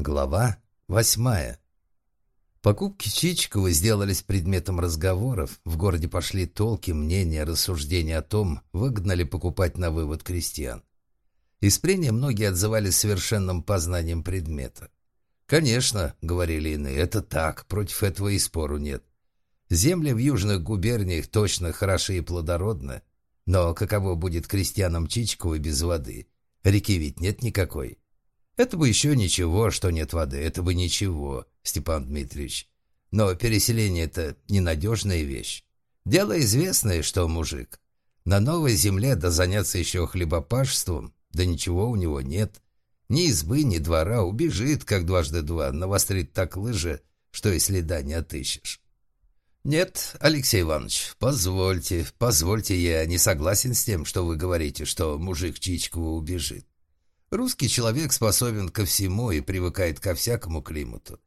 Глава восьмая. Покупки Чичикова сделались предметом разговоров. В городе пошли толки, мнения, рассуждения о том, выгодно ли покупать на вывод крестьян. Из прения многие отзывались совершенным познанием предмета. «Конечно», — говорили иные, — «это так, против этого и спору нет. Земли в южных губерниях точно хороши и плодородны, но каково будет крестьянам Чичикова без воды? Реки ведь нет никакой». Это бы еще ничего, что нет воды, это бы ничего, Степан Дмитриевич. Но переселение – это ненадежная вещь. Дело известное, что мужик. На новой земле да заняться еще хлебопашеством, да ничего у него нет. Ни избы, ни двора, убежит, как дважды два, навострит так лыжи, что и следа не отыщешь. «Нет, Алексей Иванович, позвольте, позвольте, я не согласен с тем, что вы говорите, что мужик Чичкова убежит. Русский человек способен ко всему и привыкает ко всякому климату.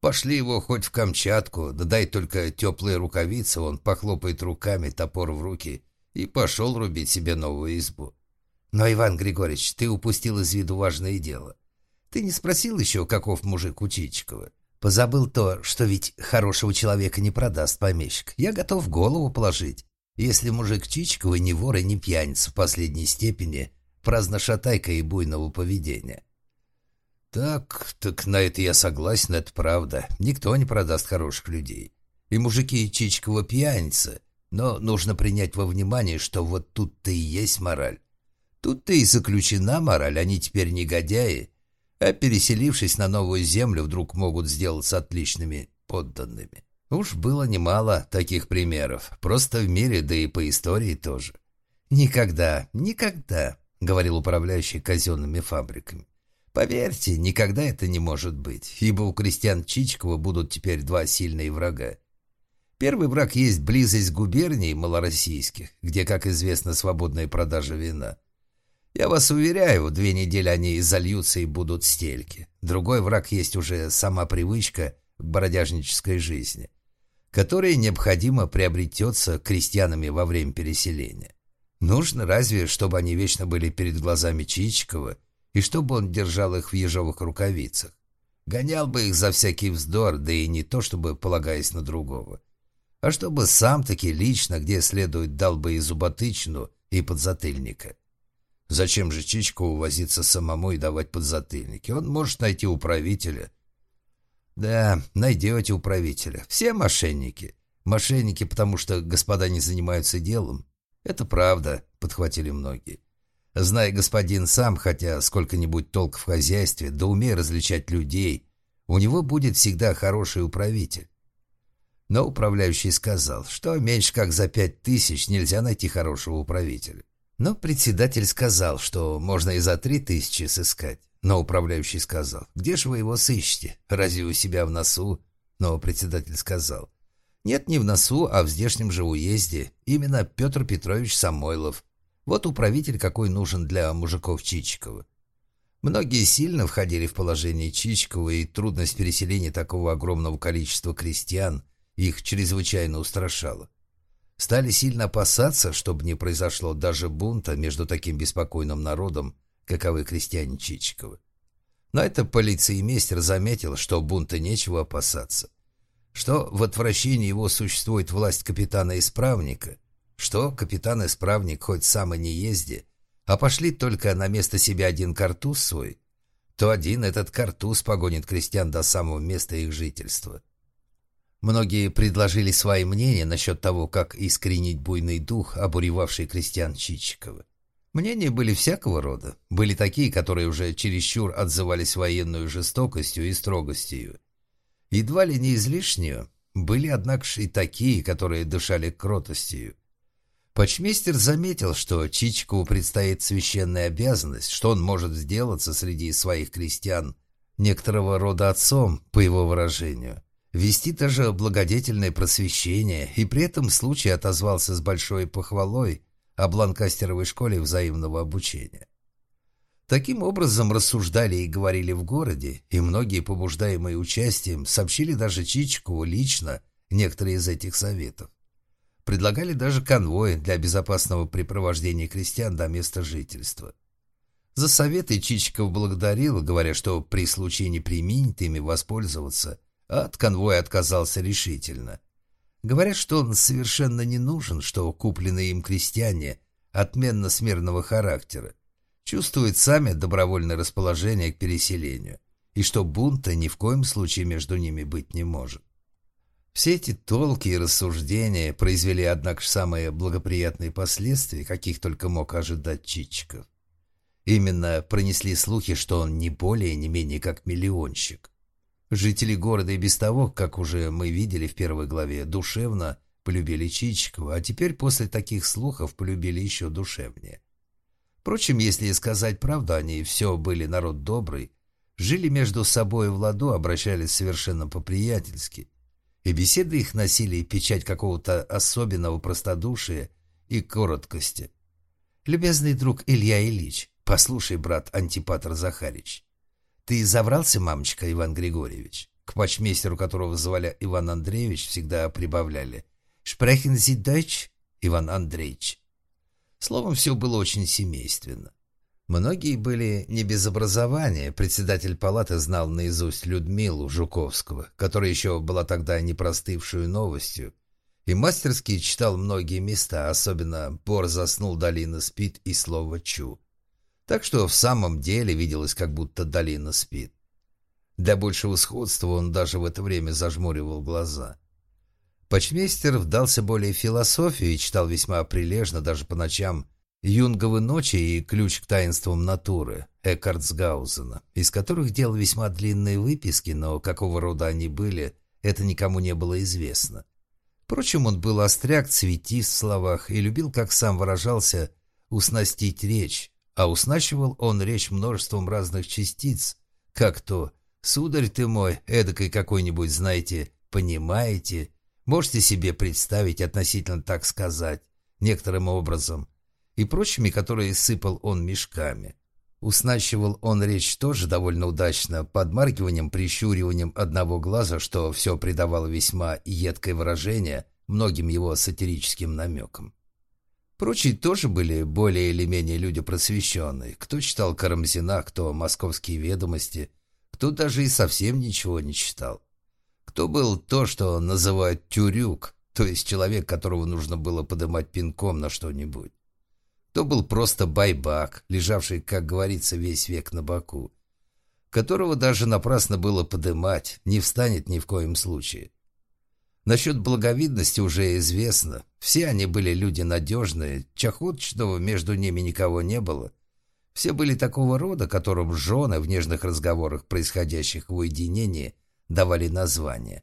Пошли его хоть в Камчатку, да дай только теплые рукавицы, он похлопает руками, топор в руки, и пошел рубить себе новую избу. Но, Иван Григорьевич, ты упустил из виду важное дело. Ты не спросил еще, каков мужик у Чичикова? Позабыл то, что ведь хорошего человека не продаст помещик. Я готов голову положить. Если мужик Чичикова не вор и не пьяница в последней степени, праздношатайка и буйного поведения. Так, так на это я согласен, это правда. Никто не продаст хороших людей. И мужики Чичкова пьяницы. Но нужно принять во внимание, что вот тут-то и есть мораль. Тут-то и заключена мораль, они теперь негодяи, а переселившись на новую землю, вдруг могут сделаться отличными подданными. Уж было немало таких примеров, просто в мире, да и по истории тоже. Никогда, никогда — говорил управляющий казенными фабриками. «Поверьте, никогда это не может быть, ибо у крестьян Чичкова будут теперь два сильные врага. Первый враг есть близость губерний малороссийских, где, как известно, свободная продажа вина. Я вас уверяю, две недели они зальются и будут стельки. Другой враг есть уже сама привычка к бродяжнической жизни, которая необходимо приобретется крестьянами во время переселения. Нужно разве, чтобы они вечно были перед глазами Чичикова, и чтобы он держал их в ежовых рукавицах. Гонял бы их за всякий вздор, да и не то, чтобы полагаясь на другого, а чтобы сам-таки лично, где следует, дал бы и зуботычину, и подзатыльника. Зачем же Чичкову возиться самому и давать подзатыльники? Он может найти управителя. Да, найдете управителя. Все мошенники. Мошенники, потому что господа не занимаются делом. «Это правда», — подхватили многие. «Знай, господин сам, хотя сколько-нибудь толк в хозяйстве, да умей различать людей, у него будет всегда хороший управитель». Но управляющий сказал, что меньше как за пять тысяч нельзя найти хорошего управителя. Но председатель сказал, что можно и за три тысячи сыскать. Но управляющий сказал, где же вы его сыщете? Разве у себя в носу? Но председатель сказал, нет, не в носу, а в здешнем же уезде. Именно Петр Петрович Самойлов. Вот управитель какой нужен для мужиков Чичикова. Многие сильно входили в положение Чичикова, и трудность переселения такого огромного количества крестьян их чрезвычайно устрашала. Стали сильно опасаться, чтобы не произошло даже бунта между таким беспокойным народом, каковы крестьяне Чичикова. Но это полицеймейстер заметил, что бунта нечего опасаться что в отвращении его существует власть капитана-исправника, что капитан-исправник хоть сам и не езди, а пошли только на место себя один картуз свой, то один этот картуз погонит крестьян до самого места их жительства. Многие предложили свои мнения насчет того, как искоренить буйный дух, обуревавший крестьян Чичикова. Мнения были всякого рода. Были такие, которые уже чересчур отзывались военную жестокостью и строгостью, едва ли не излишнюю, были, однако и такие, которые дышали кротостью. Почмейстер заметил, что Чичкову предстоит священная обязанность, что он может сделаться среди своих крестьян некоторого рода отцом, по его выражению, вести даже благодетельное просвещение, и при этом случай отозвался с большой похвалой о Бланкастеровой школе взаимного обучения. Таким образом рассуждали и говорили в городе, и многие, побуждаемые участием, сообщили даже Чичкову лично некоторые из этих советов. Предлагали даже конвой для безопасного препровождения крестьян до места жительства. За советы Чичиков благодарил, говоря, что при случае не применит ими воспользоваться, а от конвоя отказался решительно. Говорят, что он совершенно не нужен, что купленные им крестьяне отменно смирного характера, чувствуют сами добровольное расположение к переселению, и что бунта ни в коем случае между ними быть не может. Все эти толки и рассуждения произвели, однако, самые благоприятные последствия, каких только мог ожидать Чичиков. Именно пронесли слухи, что он не более, не менее как миллионщик. Жители города и без того, как уже мы видели в первой главе, душевно полюбили Чичикова, а теперь после таких слухов полюбили еще душевнее. Впрочем, если сказать правду, они все были народ добрый, жили между собой в ладу, обращались совершенно по-приятельски – и беседы их носили печать какого-то особенного простодушия и короткости. «Любезный друг Илья Ильич, послушай, брат Антипатр Захарич, ты заврался, мамочка Иван Григорьевич?» К почмейстеру, которого звали Иван Андреевич, всегда прибавляли «Sprechen Sie Иван Андреевич?» Словом, все было очень семейственно. Многие были не без образования. Председатель палаты знал наизусть Людмилу Жуковского, которая еще была тогда не простывшую новостью, и мастерски читал многие места, особенно «Бор заснул, долина спит» и слово «чу». Так что в самом деле виделось, как будто долина спит. Для большего сходства он даже в это время зажмуривал глаза. Почмейстер вдался более в философию и читал весьма прилежно, даже по ночам, Юнговы ночи и ключ к таинствам натуры Эккартсгаузена, из которых делал весьма длинные выписки, но какого рода они были, это никому не было известно. Впрочем, он был остряк, цветист в словах и любил, как сам выражался, уснастить речь, а уснащивал он речь множеством разных частиц, как то «Сударь ты мой, эдакой какой-нибудь, знаете, понимаете, можете себе представить относительно так сказать, некоторым образом» и прочими, которые сыпал он мешками. Уснащивал он речь тоже довольно удачно, подмаргиванием, прищуриванием одного глаза, что все придавало весьма едкое выражение многим его сатирическим намекам. Прочие тоже были более или менее люди просвещенные. Кто читал Карамзина, кто московские ведомости, кто даже и совсем ничего не читал. Кто был то, что называют тюрюк, то есть человек, которого нужно было подымать пинком на что-нибудь то был просто байбак, лежавший, как говорится, весь век на боку, которого даже напрасно было подымать, не встанет ни в коем случае. Насчет благовидности уже известно. Все они были люди надежные, чахоточного между ними никого не было. Все были такого рода, которым жены в нежных разговорах, происходящих в уединении, давали названия.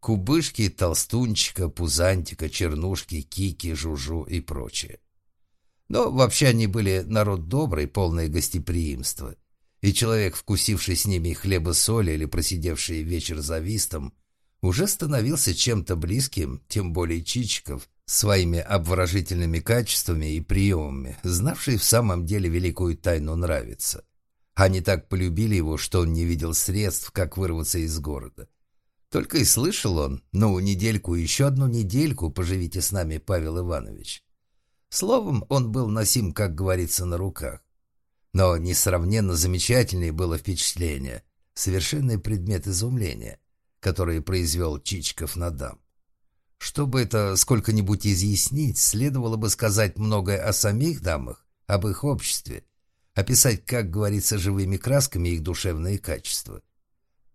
Кубышки, толстунчика, пузантика, чернушки, кики, жужу и прочее. Но вообще они были народ добрый, полное гостеприимства. И человек, вкусивший с ними хлеба-соли или просидевший вечер за вистом, уже становился чем-то близким, тем более Чичиков, своими обворожительными качествами и приемами, знавший в самом деле великую тайну нравится. Они так полюбили его, что он не видел средств, как вырваться из города. Только и слышал он, ну, недельку, еще одну недельку поживите с нами, Павел Иванович. Словом, он был носим, как говорится, на руках. Но несравненно замечательнее было впечатление, совершенный предмет изумления, который произвел Чичков на дам. Чтобы это сколько-нибудь изъяснить, следовало бы сказать многое о самих дамах, об их обществе, описать, как говорится, живыми красками их душевные качества.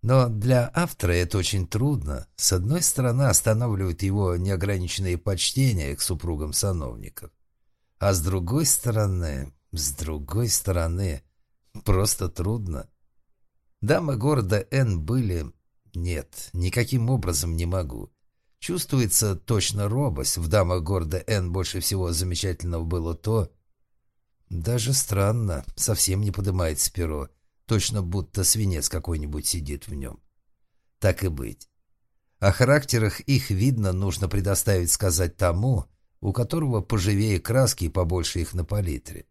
Но для автора это очень трудно. С одной стороны, останавливает его неограниченные почтения к супругам сановников. А с другой стороны, с другой стороны, просто трудно. Дамы города Н были... Нет, никаким образом не могу. Чувствуется точно робость. В дамах города Н больше всего замечательного было то... Даже странно, совсем не поднимается перо. Точно будто свинец какой-нибудь сидит в нем. Так и быть. О характерах их видно нужно предоставить сказать тому, у которого поживее краски и побольше их на палитре.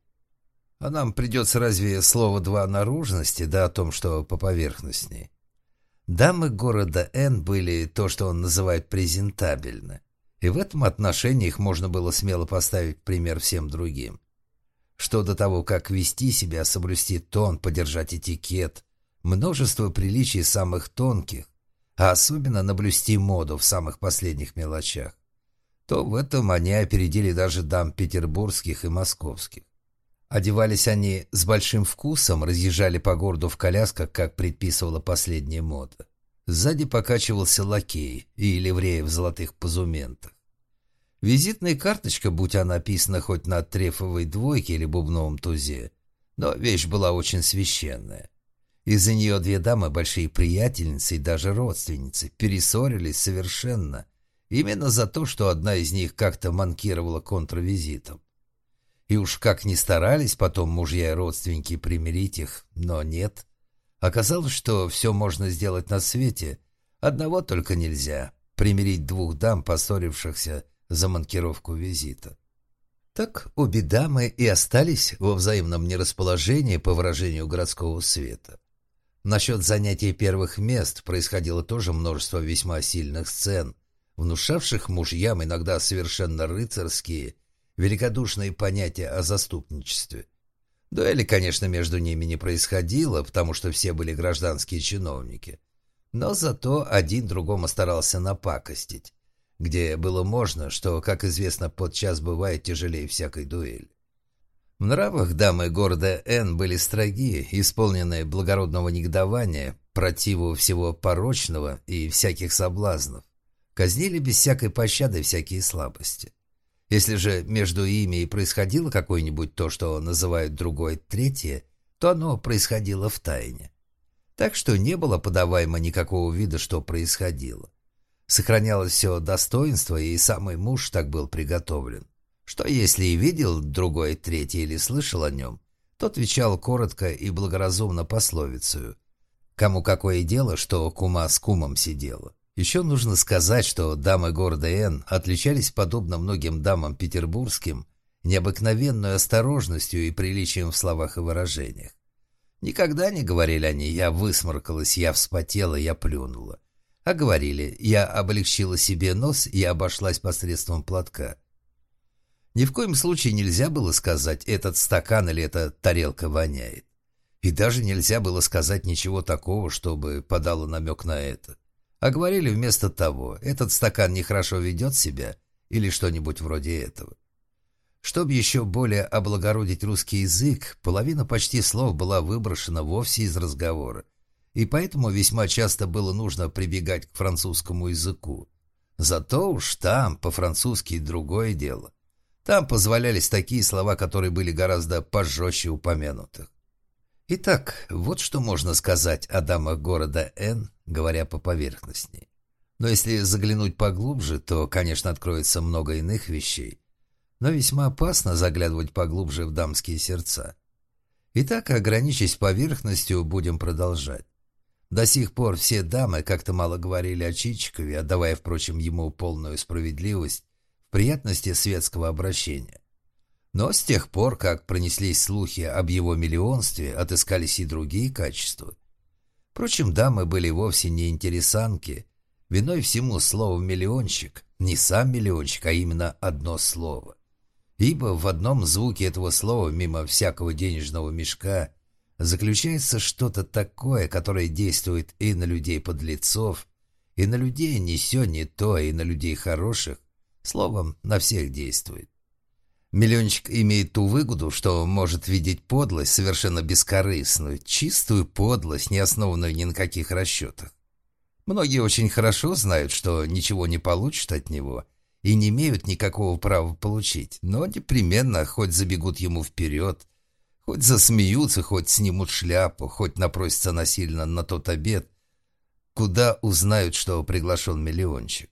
А нам придется разве слово два наружности, да о том, что по поверхностней. Дамы города Н были то, что он называет презентабельны, и в этом отношении их можно было смело поставить пример всем другим. Что до того, как вести себя, соблюсти тон, подержать этикет, множество приличий самых тонких, а особенно наблюсти моду в самых последних мелочах, то в этом они опередили даже дам петербургских и московских. Одевались они с большим вкусом, разъезжали по городу в колясках, как предписывала последняя мода. Сзади покачивался лакей и ливрея в золотых позументах. Визитная карточка, будь она написана хоть на трефовой двойке или бубновом тузе, но вещь была очень священная. Из-за нее две дамы, большие приятельницы и даже родственницы, перессорились совершенно, именно за то, что одна из них как-то манкировала контравизитом. И уж как ни старались потом мужья и родственники примирить их, но нет. Оказалось, что все можно сделать на свете, одного только нельзя — примирить двух дам, поссорившихся за манкировку визита. Так обе дамы и остались во взаимном нерасположении по выражению городского света. Насчет занятия первых мест происходило тоже множество весьма сильных сцен, внушавших мужьям иногда совершенно рыцарские, великодушные понятия о заступничестве. Дуэли, конечно, между ними не происходило, потому что все были гражданские чиновники. Но зато один другому старался напакостить, где было можно, что, как известно, подчас бывает тяжелее всякой дуэли. В нравах дамы города Н были строги, исполненные благородного негодования, противу всего порочного и всяких соблазнов. Казнили без всякой пощады всякие слабости. Если же между ими и происходило какое-нибудь то, что называют другое третье, то оно происходило в тайне. Так что не было подаваемо никакого вида, что происходило. Сохранялось все достоинство, и самый муж так был приготовлен. Что если и видел другой, третий или слышал о нем, то отвечал коротко и благоразумно пословицею. Кому какое дело, что кума с кумом сидела. Еще нужно сказать, что дамы города Н отличались, подобно многим дамам петербургским, необыкновенной осторожностью и приличием в словах и выражениях. Никогда не говорили они «я высморкалась», «я вспотела», «я плюнула» а говорили «я облегчила себе нос и обошлась посредством платка». Ни в коем случае нельзя было сказать «этот стакан или эта тарелка воняет». И даже нельзя было сказать ничего такого, чтобы подало намек на это. А говорили вместо того «этот стакан нехорошо ведет себя» или что-нибудь вроде этого. Чтобы еще более облагородить русский язык, половина почти слов была выброшена вовсе из разговора, и поэтому весьма часто было нужно прибегать к французскому языку. Зато уж там по-французски другое дело. Там позволялись такие слова, которые были гораздо пожестче упомянутых. Итак, вот что можно сказать о дамах города Н, говоря по поверхности. Но если заглянуть поглубже, то, конечно, откроется много иных вещей. Но весьма опасно заглядывать поглубже в дамские сердца. Итак, ограничившись поверхностью, будем продолжать. До сих пор все дамы как-то мало говорили о Чичикове, отдавая, впрочем, ему полную справедливость в приятности светского обращения. Но с тех пор, как пронеслись слухи об его миллионстве, отыскались и другие качества. Впрочем, дамы были вовсе не интересанки. Виной всему слово «миллионщик» не сам миллионщик, а именно одно слово. Ибо в одном звуке этого слова, мимо всякого денежного мешка, заключается что-то такое, которое действует и на людей-подлецов, и на людей не сё, не то, и на людей хороших. Словом, на всех действует. Миллиончик имеет ту выгоду, что может видеть подлость совершенно бескорыстную, чистую подлость, не основанную ни на каких расчетах. Многие очень хорошо знают, что ничего не получат от него и не имеют никакого права получить, но непременно хоть забегут ему вперед, Хоть засмеются, хоть снимут шляпу, хоть напросятся насильно на тот обед, куда узнают, что приглашен миллиончик.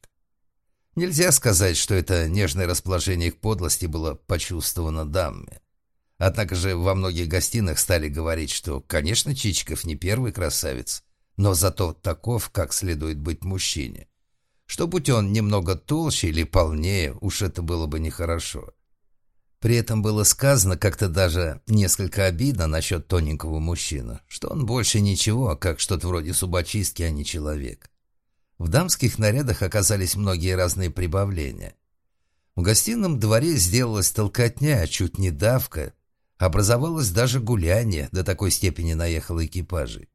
Нельзя сказать, что это нежное расположение к подлости было почувствовано дамами. Однако же во многих гостиных стали говорить, что, конечно, Чичиков не первый красавец, но зато таков, как следует быть мужчине. Что будь он немного толще или полнее, уж это было бы нехорошо. При этом было сказано как-то даже несколько обидно насчет тоненького мужчины, что он больше ничего, как что-то вроде субочистки, а не человек. В дамских нарядах оказались многие разные прибавления. В гостином дворе сделалась толкотня, чуть не давка. Образовалось даже гуляние, до такой степени наехало экипажей.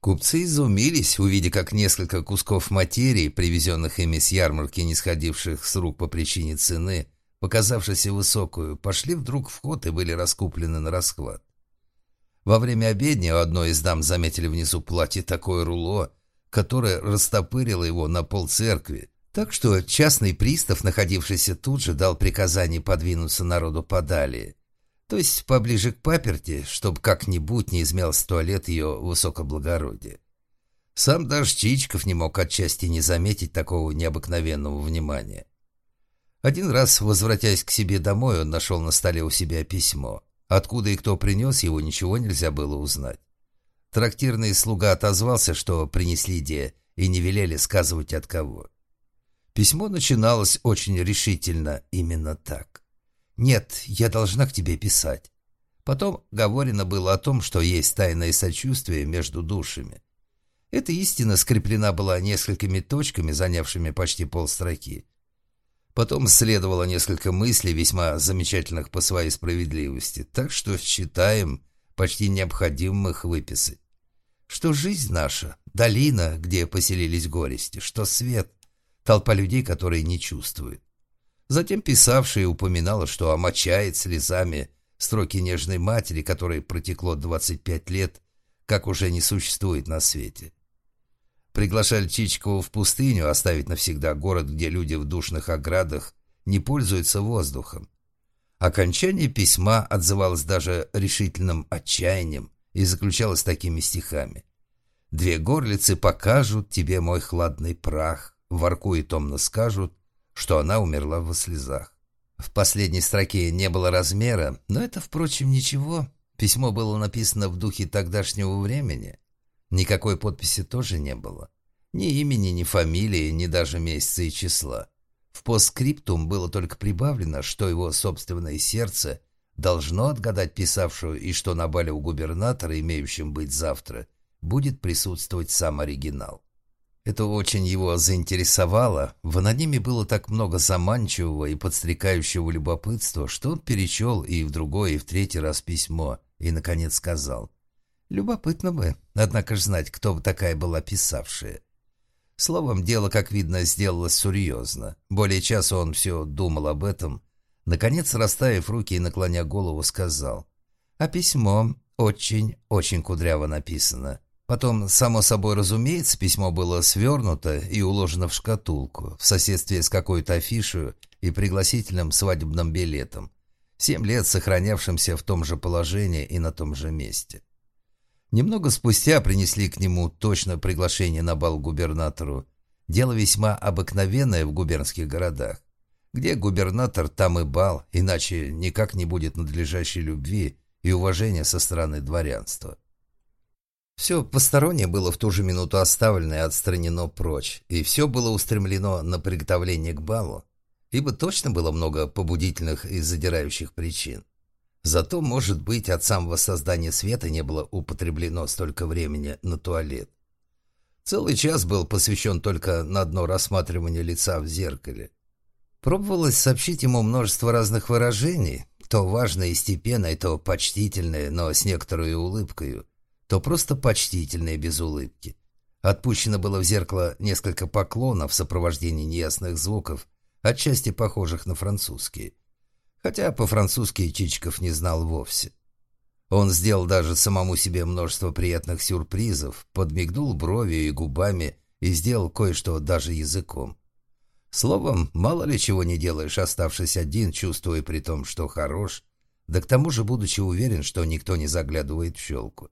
Купцы изумились, увидя, как несколько кусков материи, привезенных ими с ярмарки, не сходивших с рук по причине цены, показавшейся высокую, пошли вдруг в ход и были раскуплены на расхват. Во время обедни у одной из дам заметили внизу платье такое руло, которое растопырило его на пол церкви, так что частный пристав, находившийся тут же, дал приказание подвинуться народу подалее, то есть поближе к паперти, чтобы как-нибудь не измялся туалет ее высокоблагородия. Сам даже Чичков не мог отчасти не заметить такого необыкновенного внимания. Один раз, возвратясь к себе домой, он нашел на столе у себя письмо. Откуда и кто принес его, ничего нельзя было узнать. Трактирный слуга отозвался, что принесли де, и не велели сказывать от кого. Письмо начиналось очень решительно именно так. «Нет, я должна к тебе писать». Потом говорено было о том, что есть тайное сочувствие между душами. Эта истина скреплена была несколькими точками, занявшими почти полстроки. Потом следовало несколько мыслей, весьма замечательных по своей справедливости, так что считаем почти необходимым их выписать. Что жизнь наша — долина, где поселились горести, что свет — толпа людей, которые не чувствуют. Затем писавшая упоминала, что омочает слезами строки нежной матери, которой протекло 25 лет, как уже не существует на свете. Приглашали Чичикова в пустыню оставить навсегда город, где люди в душных оградах не пользуются воздухом. Окончание письма отзывалось даже решительным отчаянием и заключалось такими стихами. «Две горлицы покажут тебе мой хладный прах, ворку и томно скажут, что она умерла во слезах». В последней строке не было размера, но это, впрочем, ничего. Письмо было написано в духе тогдашнего времени. Никакой подписи тоже не было. Ни имени, ни фамилии, ни даже месяца и числа. В постскриптум было только прибавлено, что его собственное сердце должно отгадать писавшую и что на бале у губернатора, имеющем быть завтра, будет присутствовать сам оригинал. Это очень его заинтересовало. В анониме было так много заманчивого и подстрекающего любопытства, что он перечел и в другой, и в третий раз письмо, и, наконец, сказал. Любопытно бы, однако ж знать, кто бы такая была писавшая. Словом, дело, как видно, сделалось серьезно. Более часа он все думал об этом. Наконец, расставив руки и наклоня голову, сказал. А письмо очень, очень кудряво написано. Потом, само собой разумеется, письмо было свернуто и уложено в шкатулку, в соседстве с какой-то афишей и пригласительным свадебным билетом, семь лет сохранявшимся в том же положении и на том же месте. Немного спустя принесли к нему точно приглашение на бал губернатору. Дело весьма обыкновенное в губернских городах. Где губернатор, там и бал, иначе никак не будет надлежащей любви и уважения со стороны дворянства. Все постороннее было в ту же минуту оставлено и отстранено прочь, и все было устремлено на приготовление к балу, ибо точно было много побудительных и задирающих причин. Зато, может быть, от самого создания света не было употреблено столько времени на туалет. Целый час был посвящен только на одно рассматривание лица в зеркале. Пробовалось сообщить ему множество разных выражений, то важное и степенное, то почтительное, но с некоторой улыбкой, то просто почтительное без улыбки. Отпущено было в зеркало несколько поклонов в сопровождении неясных звуков, отчасти похожих на французские – хотя по-французски Чичиков не знал вовсе. Он сделал даже самому себе множество приятных сюрпризов, подмигнул бровью и губами и сделал кое-что даже языком. Словом, мало ли чего не делаешь, оставшись один, чувствуя при том, что хорош, да к тому же будучи уверен, что никто не заглядывает в щелку.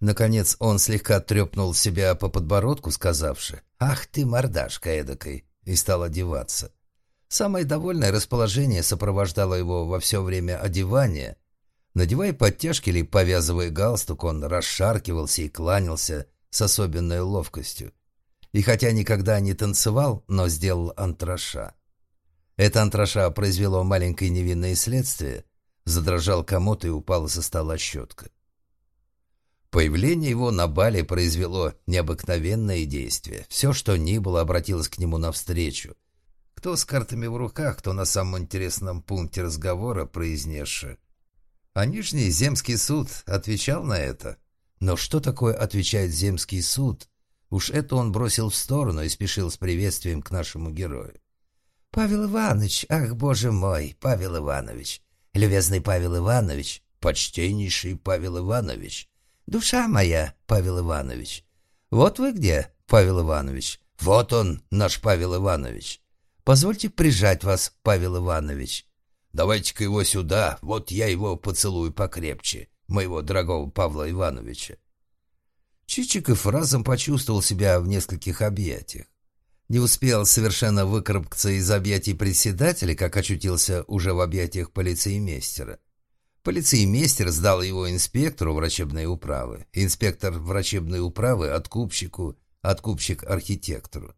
Наконец он слегка трепнул себя по подбородку, сказавши «Ах ты, мордашка эдакой!» и стал одеваться. Самое довольное расположение сопровождало его во все время одевания. Надевая подтяжки или повязывая галстук, он расшаркивался и кланялся с особенной ловкостью. И хотя никогда не танцевал, но сделал антраша. Это антраша произвело маленькое невинное следствие. Задрожал комод и упала со стола щетка. Появление его на бале произвело необыкновенное действие. Все, что ни было, обратилось к нему навстречу. Кто с картами в руках, кто на самом интересном пункте разговора, произнесши А Нижний земский суд отвечал на это. Но что такое отвечает земский суд? Уж это он бросил в сторону и спешил с приветствием к нашему герою. «Павел Иванович, ах, боже мой, Павел Иванович, любезный Павел Иванович, почтеннейший Павел Иванович, душа моя, Павел Иванович. Вот вы где, Павел Иванович? Вот он, наш Павел Иванович. Позвольте прижать вас, Павел Иванович. Давайте-ка его сюда, вот я его поцелую покрепче, моего дорогого Павла Ивановича. Чичиков разом почувствовал себя в нескольких объятиях. Не успел совершенно выкарабкаться из объятий председателя, как очутился уже в объятиях полицеймейстера. Полицеймейстер сдал его инспектору врачебной управы, инспектор врачебной управы откупщику, откупщик архитектору.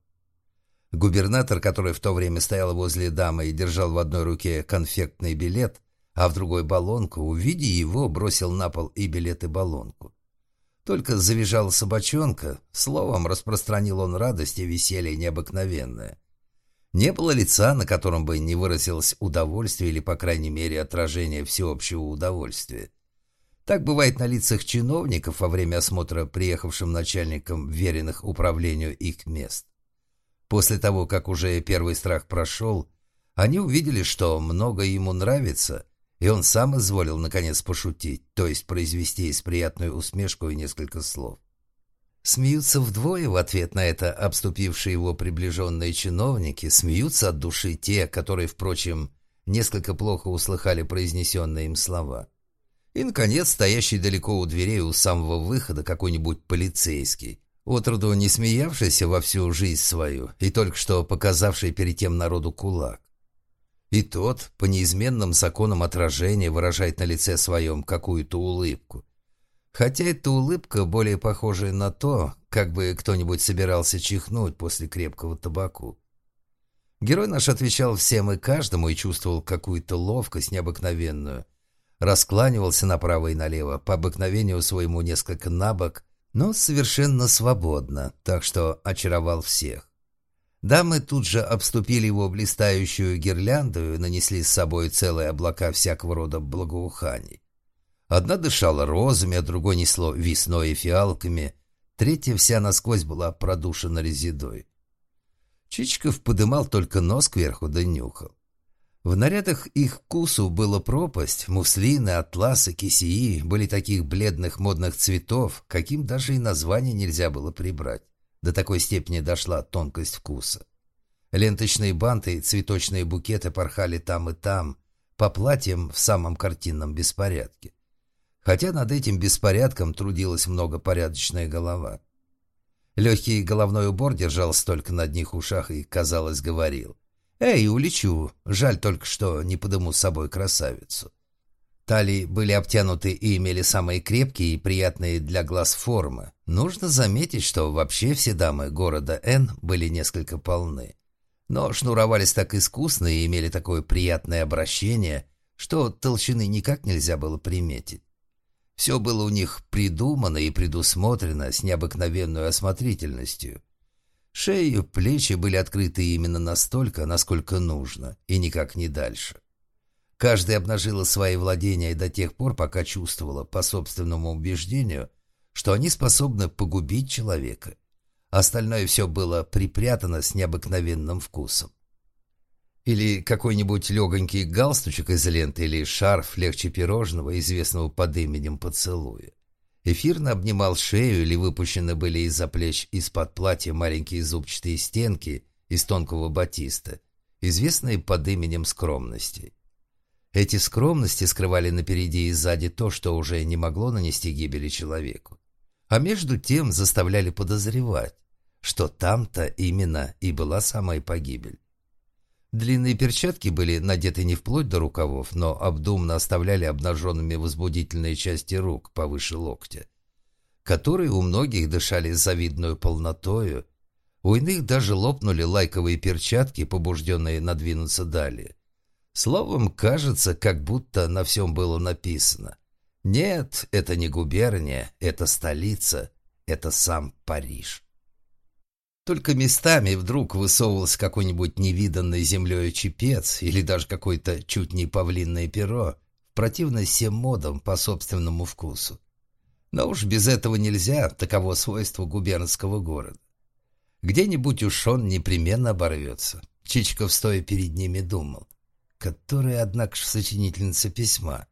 Губернатор, который в то время стоял возле дамы и держал в одной руке конфектный билет, а в другой баллонку, увидя его, бросил на пол и билет, и баллонку. Только завизжала собачонка, словом, распространил он радость и веселье необыкновенное. Не было лица, на котором бы не выразилось удовольствие или, по крайней мере, отражение всеобщего удовольствия. Так бывает на лицах чиновников во время осмотра приехавшим начальником веренных управлению их мест. После того, как уже первый страх прошел, они увидели, что много ему нравится, и он сам изволил, наконец, пошутить, то есть произвести из приятную усмешку и несколько слов. Смеются вдвое в ответ на это обступившие его приближенные чиновники, смеются от души те, которые, впрочем, несколько плохо услыхали произнесенные им слова. И, наконец, стоящий далеко у дверей у самого выхода какой-нибудь полицейский, отроду не смеявшийся во всю жизнь свою и только что показавший перед тем народу кулак. И тот, по неизменным законам отражения, выражает на лице своем какую-то улыбку. Хотя эта улыбка более похожая на то, как бы кто-нибудь собирался чихнуть после крепкого табаку. Герой наш отвечал всем и каждому и чувствовал какую-то ловкость необыкновенную. Раскланивался направо и налево, по обыкновению своему несколько набок, но совершенно свободно, так что очаровал всех. Дамы тут же обступили его блистающую гирлянду и нанесли с собой целые облака всякого рода благоуханий. Одна дышала розами, а другой несло весной и фиалками, третья вся насквозь была продушена резидой. Чичиков подымал только нос кверху да нюхал. В нарядах их вкусу была пропасть, муслины, атласы, кисеи были таких бледных модных цветов, каким даже и название нельзя было прибрать. До такой степени дошла тонкость вкуса. Ленточные банты и цветочные букеты порхали там и там, по платьям в самом картинном беспорядке. Хотя над этим беспорядком трудилась многопорядочная голова. Легкий головной убор держался только на одних ушах и, казалось, говорил. «Эй, улечу. Жаль только, что не подыму с собой красавицу». Талии были обтянуты и имели самые крепкие и приятные для глаз формы. Нужно заметить, что вообще все дамы города Н были несколько полны. Но шнуровались так искусно и имели такое приятное обращение, что толщины никак нельзя было приметить. Все было у них придумано и предусмотрено с необыкновенной осмотрительностью – Шею, плечи были открыты именно настолько, насколько нужно, и никак не дальше. Каждая обнажила свои владения до тех пор, пока чувствовала, по собственному убеждению, что они способны погубить человека. Остальное все было припрятано с необыкновенным вкусом. Или какой-нибудь легонький галстучек из ленты, или шарф легче пирожного, известного под именем поцелуя. Эфирно обнимал шею или выпущены были из-за плеч из-под платья маленькие зубчатые стенки из тонкого батиста, известные под именем скромности. Эти скромности скрывали напереди и сзади то, что уже не могло нанести гибели человеку. А между тем заставляли подозревать, что там-то именно и была самая погибель. Длинные перчатки были надеты не вплоть до рукавов, но обдуманно оставляли обнаженными возбудительные части рук повыше локтя, которые у многих дышали завидную полнотою, у иных даже лопнули лайковые перчатки, побужденные надвинуться далее. Словом, кажется, как будто на всем было написано. Нет, это не губерния, это столица, это сам Париж. Только местами вдруг высовывался какой-нибудь невиданный землей чепец или даже какое-то чуть не павлинное перо противно всем модам по собственному вкусу. Но уж без этого нельзя, таково свойство губернского города. Где-нибудь уж он непременно оборвется. Чичиков, стоя перед ними, думал. Которая, однако же, сочинительница письма.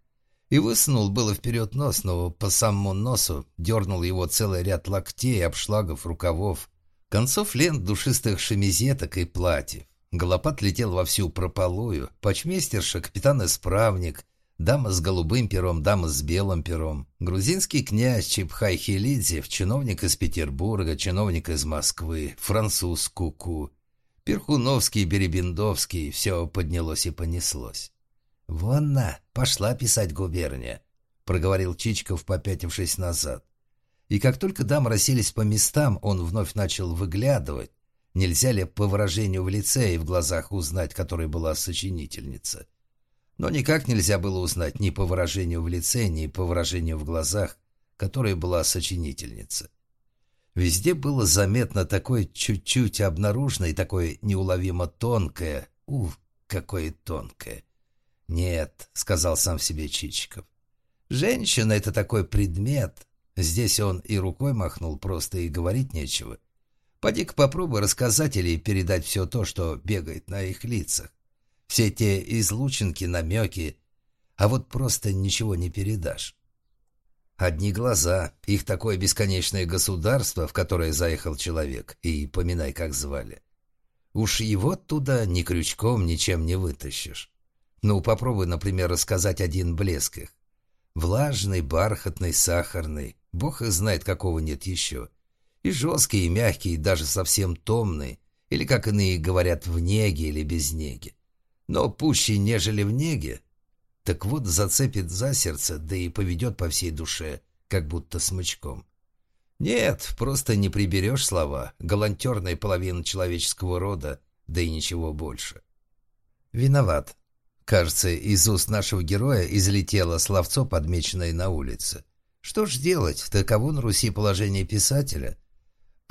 И высунул было вперед нос, но по самому носу дернул его целый ряд локтей, обшлагов, рукавов, концов лент душистых шемизеток и платьев. Голопат летел во всю прополую, почмейстерша, капитан-исправник, дама с голубым пером, дама с белым пером, грузинский князь Чипхай Хелидзев, чиновник из Петербурга, чиновник из Москвы, француз Куку, -ку, Перхуновский, Беребендовский, все поднялось и понеслось. «Вон на, пошла писать губерния», — проговорил Чичков, попятившись назад. И как только дамы расселись по местам, он вновь начал выглядывать, Нельзя ли по выражению в лице и в глазах узнать, которой была сочинительница? Но никак нельзя было узнать ни по выражению в лице, ни по выражению в глазах, которой была сочинительница. Везде было заметно такое чуть-чуть обнаруженное такое неуловимо тонкое. Ух, какое тонкое. «Нет», — сказал сам себе Чичиков. «Женщина — это такой предмет». Здесь он и рукой махнул, просто и говорить нечего. Поди-ка попробуй рассказать или передать все то, что бегает на их лицах. Все те излучинки, намеки, а вот просто ничего не передашь. Одни глаза, их такое бесконечное государство, в которое заехал человек, и поминай, как звали. Уж его туда ни крючком, ничем не вытащишь. Ну, попробуй, например, рассказать один блеск их. Влажный, бархатный, сахарный, бог и знает, какого нет еще — и жесткий, и мягкий, и даже совсем томный, или, как иные говорят, в неге или без неги. Но пуще, нежели в неге, так вот зацепит за сердце, да и поведет по всей душе, как будто смычком. Нет, просто не приберешь слова, галантерная половина человеческого рода, да и ничего больше. Виноват. Кажется, из уст нашего героя излетело словцо, подмеченное на улице. Что ж делать, таково на Руси положение писателя,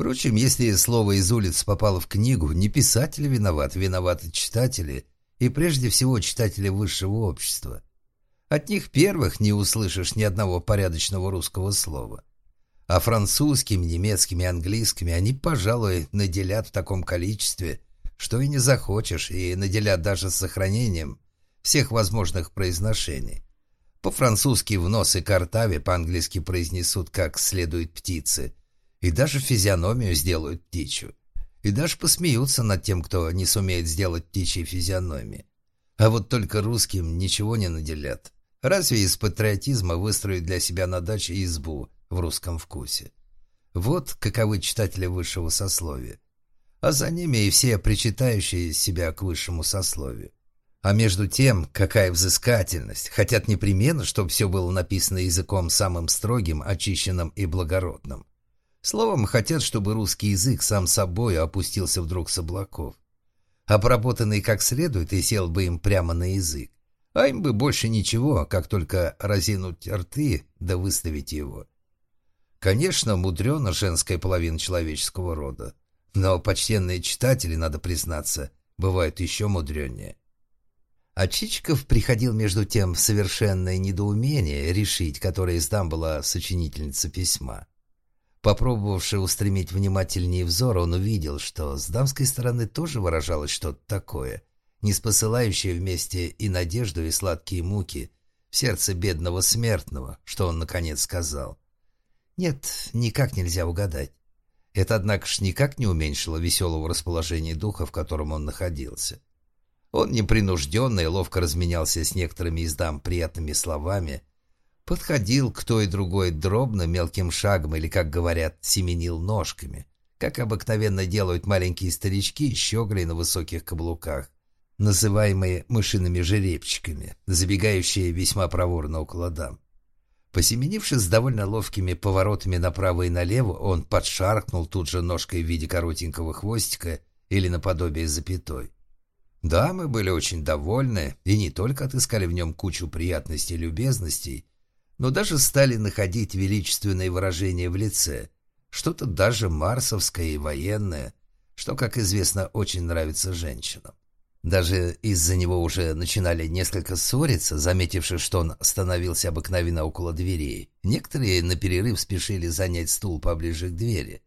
Впрочем, если слово из улиц попало в книгу, не писатель виноват, виноваты читатели, и прежде всего читатели высшего общества. От них первых не услышишь ни одного порядочного русского слова. А французскими, немецкими, английскими они, пожалуй, наделят в таком количестве, что и не захочешь, и наделят даже с сохранением всех возможных произношений. По-французски в нос и картаве, по-английски произнесут как следует птицы – и даже физиономию сделают птичью. И даже посмеются над тем, кто не сумеет сделать птичьей физиономии. А вот только русским ничего не наделят. Разве из патриотизма выстроить для себя на даче избу в русском вкусе? Вот каковы читатели высшего сословия. А за ними и все причитающие себя к высшему сословию. А между тем, какая взыскательность. Хотят непременно, чтобы все было написано языком самым строгим, очищенным и благородным. Словом, хотят, чтобы русский язык сам собой опустился вдруг с облаков. Обработанный как следует и сел бы им прямо на язык. А им бы больше ничего, как только разинуть рты да выставить его. Конечно, мудрена женская половина человеческого рода. Но почтенные читатели, надо признаться, бывают еще мудренее. А Чичиков приходил между тем в совершенное недоумение решить, которая из дам была сочинительница письма. Попробовавший устремить внимательнее взор, он увидел, что с дамской стороны тоже выражалось что-то такое, не спосылающее вместе и надежду, и сладкие муки в сердце бедного смертного, что он наконец сказал. Нет, никак нельзя угадать. Это, однако ж, никак не уменьшило веселого расположения духа, в котором он находился. Он непринужденно и ловко разменялся с некоторыми из дам приятными словами, Подходил к той и другой дробно, мелким шагом или, как говорят, семенил ножками, как обыкновенно делают маленькие старички, щеголи на высоких каблуках, называемые мышиными жеребчиками, забегающие весьма проворно около дам. Посеменившись с довольно ловкими поворотами направо и налево, он подшаркнул тут же ножкой в виде коротенького хвостика или наподобие запятой. Дамы были очень довольны и не только отыскали в нем кучу приятностей и любезностей, но даже стали находить величественные выражения в лице, что-то даже марсовское и военное, что, как известно, очень нравится женщинам. Даже из-за него уже начинали несколько ссориться, заметивши, что он остановился обыкновенно около дверей. Некоторые на перерыв спешили занять стул поближе к двери.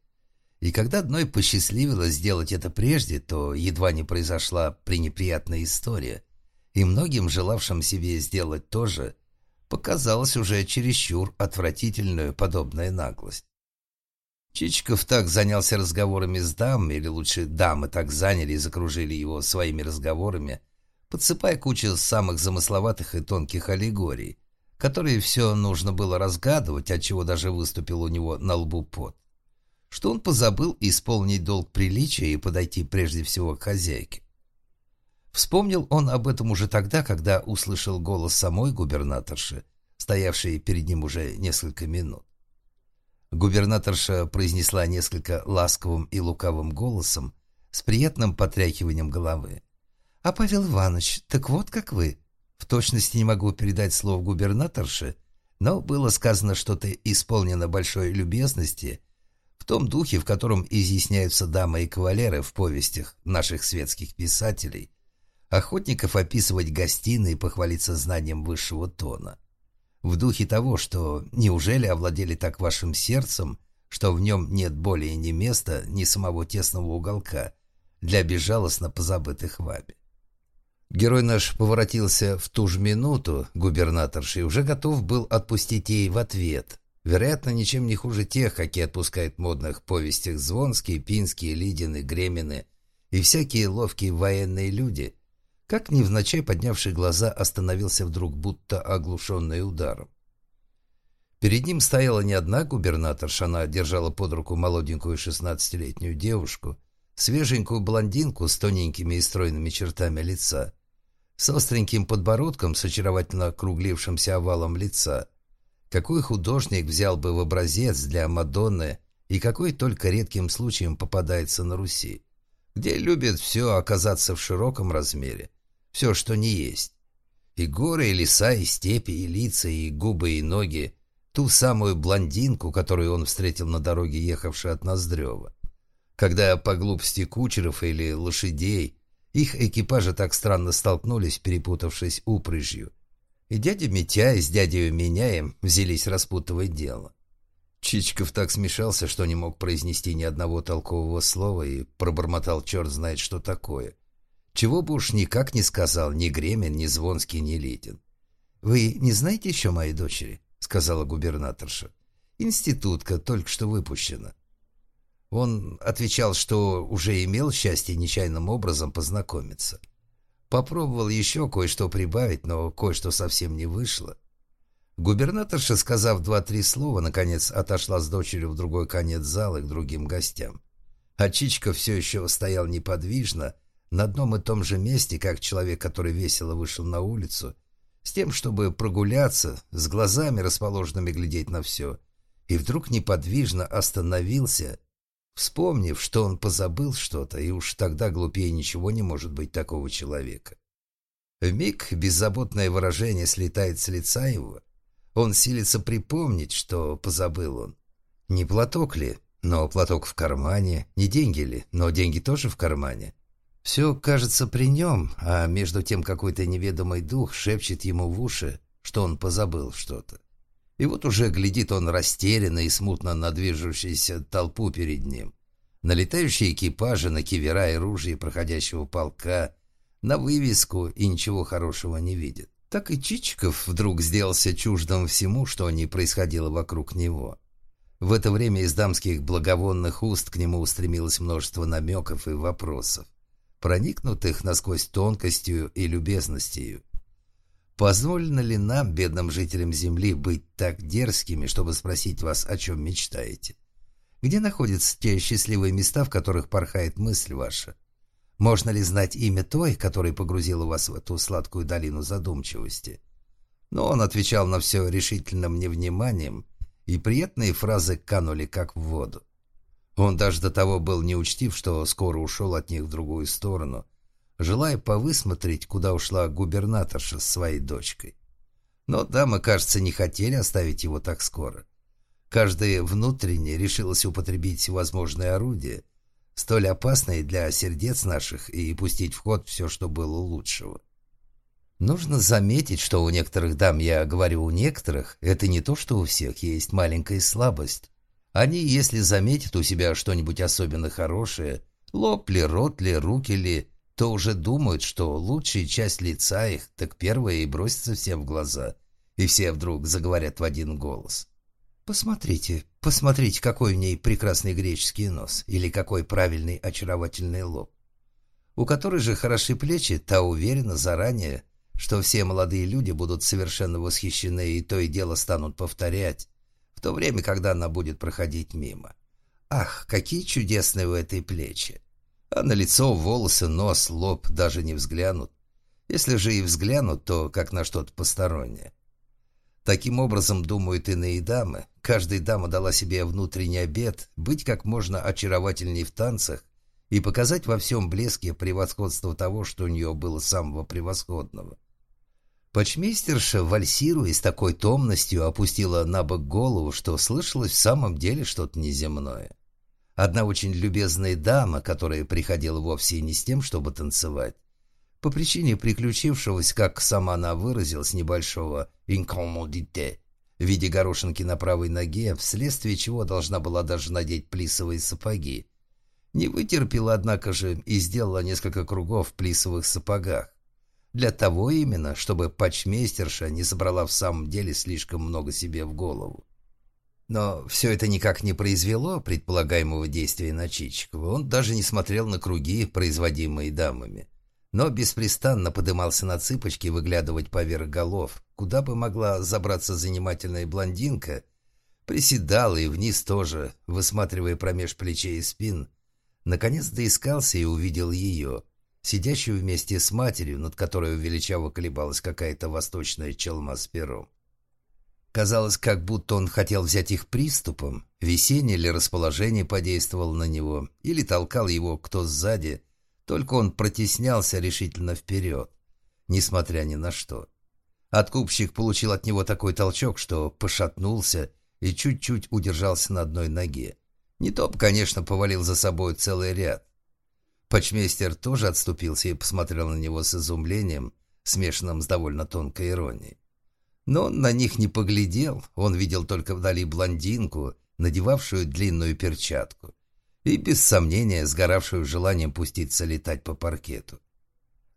И когда одной посчастливилось сделать это прежде, то едва не произошла пренеприятная история. И многим, желавшим себе сделать то же, показалась уже чересчур отвратительную подобная наглость. Чичиков так занялся разговорами с дамами, или лучше дамы так заняли и закружили его своими разговорами, подсыпая кучу самых замысловатых и тонких аллегорий, которые все нужно было разгадывать, отчего даже выступил у него на лбу пот. Что он позабыл исполнить долг приличия и подойти прежде всего к хозяйке. Вспомнил он об этом уже тогда, когда услышал голос самой губернаторши, стоявшей перед ним уже несколько минут. Губернаторша произнесла несколько ласковым и лукавым голосом с приятным потряхиванием головы. «А Павел Иванович, так вот как вы. В точности не могу передать слов губернаторше, но было сказано что-то исполнено большой любезности, в том духе, в котором изъясняются дамы и кавалеры в повестях наших светских писателей, охотников описывать гостиные и похвалиться знанием высшего тона в духе того, что неужели овладели так вашим сердцем, что в нем нет более ни места, ни самого тесного уголка для безжалостно позабытых вами. Герой наш поворотился в ту же минуту, губернаторши, уже готов был отпустить ей в ответ. Вероятно, ничем не хуже тех, какие отпускают в модных повестях Звонские, Пинские, Лидины, Гремины и всякие ловкие военные люди – как невзначай поднявший глаза остановился вдруг, будто оглушенный ударом. Перед ним стояла не одна губернаторша, она держала под руку молоденькую шестнадцатилетнюю девушку, свеженькую блондинку с тоненькими и стройными чертами лица, с остреньким подбородком, с очаровательно округлившимся овалом лица. Какой художник взял бы в образец для Мадонны и какой только редким случаем попадается на Руси, где любят все оказаться в широком размере, все, что не есть. И горы, и леса, и степи, и лица, и губы, и ноги. Ту самую блондинку, которую он встретил на дороге, ехавшей от Ноздрева. Когда по глупости кучеров или лошадей их экипажи так странно столкнулись, перепутавшись упряжью. И дядя Митя с дядей Меняем взялись распутывать дело. Чичиков так смешался, что не мог произнести ни одного толкового слова и пробормотал черт знает что такое. Чего бы уж никак не сказал ни Гремин, ни Звонский, ни Ледин. «Вы не знаете еще моей дочери?» — сказала губернаторша. «Институтка только что выпущена». Он отвечал, что уже имел счастье нечаянным образом познакомиться. Попробовал еще кое-что прибавить, но кое-что совсем не вышло. Губернаторша, сказав два-три слова, наконец отошла с дочерью в другой конец зала к другим гостям. А Чичка все еще стоял неподвижно, на одном и том же месте, как человек, который весело вышел на улицу, с тем, чтобы прогуляться, с глазами расположенными глядеть на все, и вдруг неподвижно остановился, вспомнив, что он позабыл что-то, и уж тогда глупее ничего не может быть такого человека. В миг беззаботное выражение слетает с лица его. Он силится припомнить, что позабыл он. Не платок ли, но платок в кармане, не деньги ли, но деньги тоже в кармане. Все кажется при нем, а между тем какой-то неведомый дух шепчет ему в уши, что он позабыл что-то. И вот уже глядит он растерянно и смутно на движущуюся толпу перед ним, на летающие экипажи, на кивера и ружья проходящего полка, на вывеску и ничего хорошего не видит. Так и Чичиков вдруг сделался чуждым всему, что не происходило вокруг него. В это время из дамских благовонных уст к нему устремилось множество намеков и вопросов проникнутых насквозь тонкостью и любезностью. Позволено ли нам, бедным жителям Земли, быть так дерзкими, чтобы спросить вас, о чем мечтаете? Где находятся те счастливые места, в которых порхает мысль ваша? Можно ли знать имя той, которая погрузила вас в эту сладкую долину задумчивости? Но он отвечал на все решительным невниманием, и приятные фразы канули как в воду. Он даже до того был неучтив, что скоро ушел от них в другую сторону, желая повысмотреть, куда ушла губернаторша с своей дочкой. Но дамы, кажется, не хотели оставить его так скоро. Каждая внутренне решилась употребить всевозможные орудия, столь опасной для сердец наших, и пустить в ход все, что было лучшего. Нужно заметить, что у некоторых дам, я говорю у некоторых, это не то, что у всех есть маленькая слабость. Они, если заметят у себя что-нибудь особенно хорошее, лоб ли, рот ли, руки ли, то уже думают, что лучшая часть лица их, так первая и бросится всем в глаза, и все вдруг заговорят в один голос. «Посмотрите, посмотрите, какой у ней прекрасный греческий нос, или какой правильный очаровательный лоб. У которой же хороши плечи, та уверена заранее, что все молодые люди будут совершенно восхищены и то и дело станут повторять, в то время, когда она будет проходить мимо. Ах, какие чудесные у этой плечи! А на лицо, волосы, нос, лоб даже не взглянут. Если же и взглянут, то как на что-то постороннее. Таким образом думают иные дамы. Каждая дама дала себе внутренний обет быть как можно очаровательней в танцах и показать во всем блеске превосходство того, что у нее было самого превосходного. Почмейстерша, вальсируя с такой томностью, опустила на бок голову, что слышалось в самом деле что-то неземное. Одна очень любезная дама, которая приходила вовсе не с тем, чтобы танцевать, по причине приключившегося, как сама она выразилась, небольшого «инкомодите» в виде горошинки на правой ноге, вследствие чего должна была даже надеть плисовые сапоги. Не вытерпела, однако же, и сделала несколько кругов в плисовых сапогах. Для того именно, чтобы патчмейстерша не собрала в самом деле слишком много себе в голову. Но все это никак не произвело предполагаемого действия на Чичикова. Он даже не смотрел на круги, производимые дамами но беспрестанно подымался на цыпочки выглядывать поверх голов, куда бы могла забраться занимательная блондинка, приседал и вниз тоже, высматривая промеж плечей и спин. Наконец доискался и увидел ее, сидящую вместе с матерью, над которой величаво колебалась какая-то восточная челма с пером. Казалось, как будто он хотел взять их приступом, весеннее ли расположение подействовало на него, или толкал его кто сзади – только он протеснялся решительно вперед, несмотря ни на что. Откупщик получил от него такой толчок, что пошатнулся и чуть-чуть удержался на одной ноге. Не то бы, конечно, повалил за собой целый ряд. Почмейстер тоже отступился и посмотрел на него с изумлением, смешанным с довольно тонкой иронией. Но он на них не поглядел, он видел только вдали блондинку, надевавшую длинную перчатку и, без сомнения, сгоравшую желанием пуститься летать по паркету.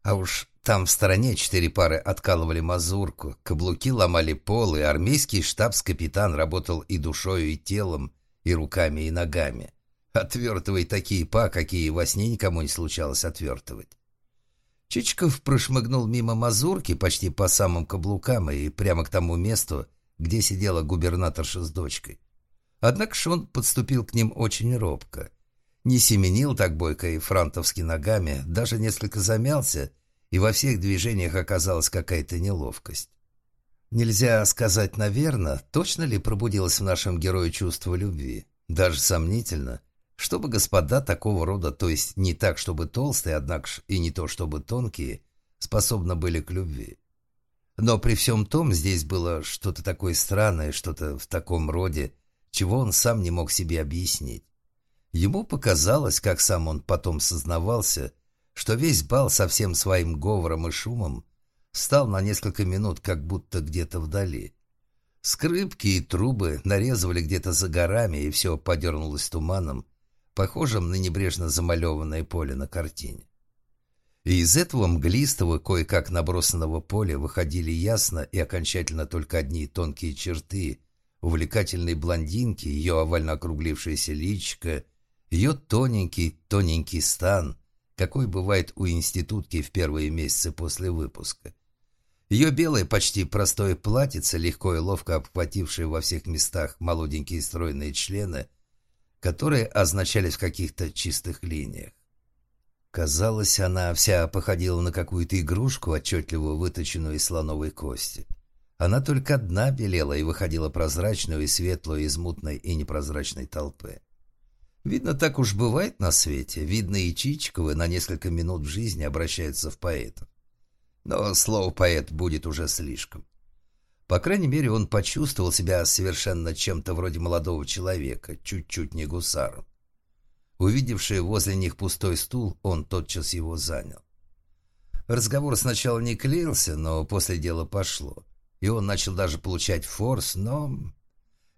А уж там в стороне четыре пары откалывали мазурку, каблуки ломали пол, и армейский штабс-капитан работал и душою, и телом, и руками, и ногами. Отвертывай такие па, какие во сне никому не случалось отвертывать. Чичиков прошмыгнул мимо мазурки почти по самым каблукам и прямо к тому месту, где сидела губернаторша с дочкой. Однако ж он подступил к ним очень робко не семенил так бойко и франтовски ногами, даже несколько замялся, и во всех движениях оказалась какая-то неловкость. Нельзя сказать, наверное, точно ли пробудилось в нашем герое чувство любви. Даже сомнительно. Чтобы господа такого рода, то есть не так, чтобы толстые, однако и не то, чтобы тонкие, способны были к любви. Но при всем том здесь было что-то такое странное, что-то в таком роде, чего он сам не мог себе объяснить. Ему показалось, как сам он потом сознавался, что весь бал со всем своим говором и шумом стал на несколько минут как будто где-то вдали. Скрипки и трубы нарезывали где-то за горами, и все подернулось туманом, похожим на небрежно замалеванное поле на картине. И из этого мглистого, кое-как набросанного поля выходили ясно и окончательно только одни тонкие черты увлекательной блондинки, ее овально округлившееся личико — ее тоненький-тоненький стан, какой бывает у институтки в первые месяцы после выпуска. Ее белое, почти простое платьице, легко и ловко обхватившее во всех местах молоденькие стройные члены, которые означались в каких-то чистых линиях. Казалось, она вся походила на какую-то игрушку, отчетливо выточенную из слоновой кости. Она только одна белела и выходила прозрачную и светлую из мутной и непрозрачной толпы. Видно, так уж бывает на свете. Видно, и Чичиковы на несколько минут в жизни обращаются в поэтов. Но слово «поэт» будет уже слишком. По крайней мере, он почувствовал себя совершенно чем-то вроде молодого человека, чуть-чуть не гусаром. Увидевший возле них пустой стул, он тотчас его занял. Разговор сначала не клеился, но после дела пошло. И он начал даже получать форс, но...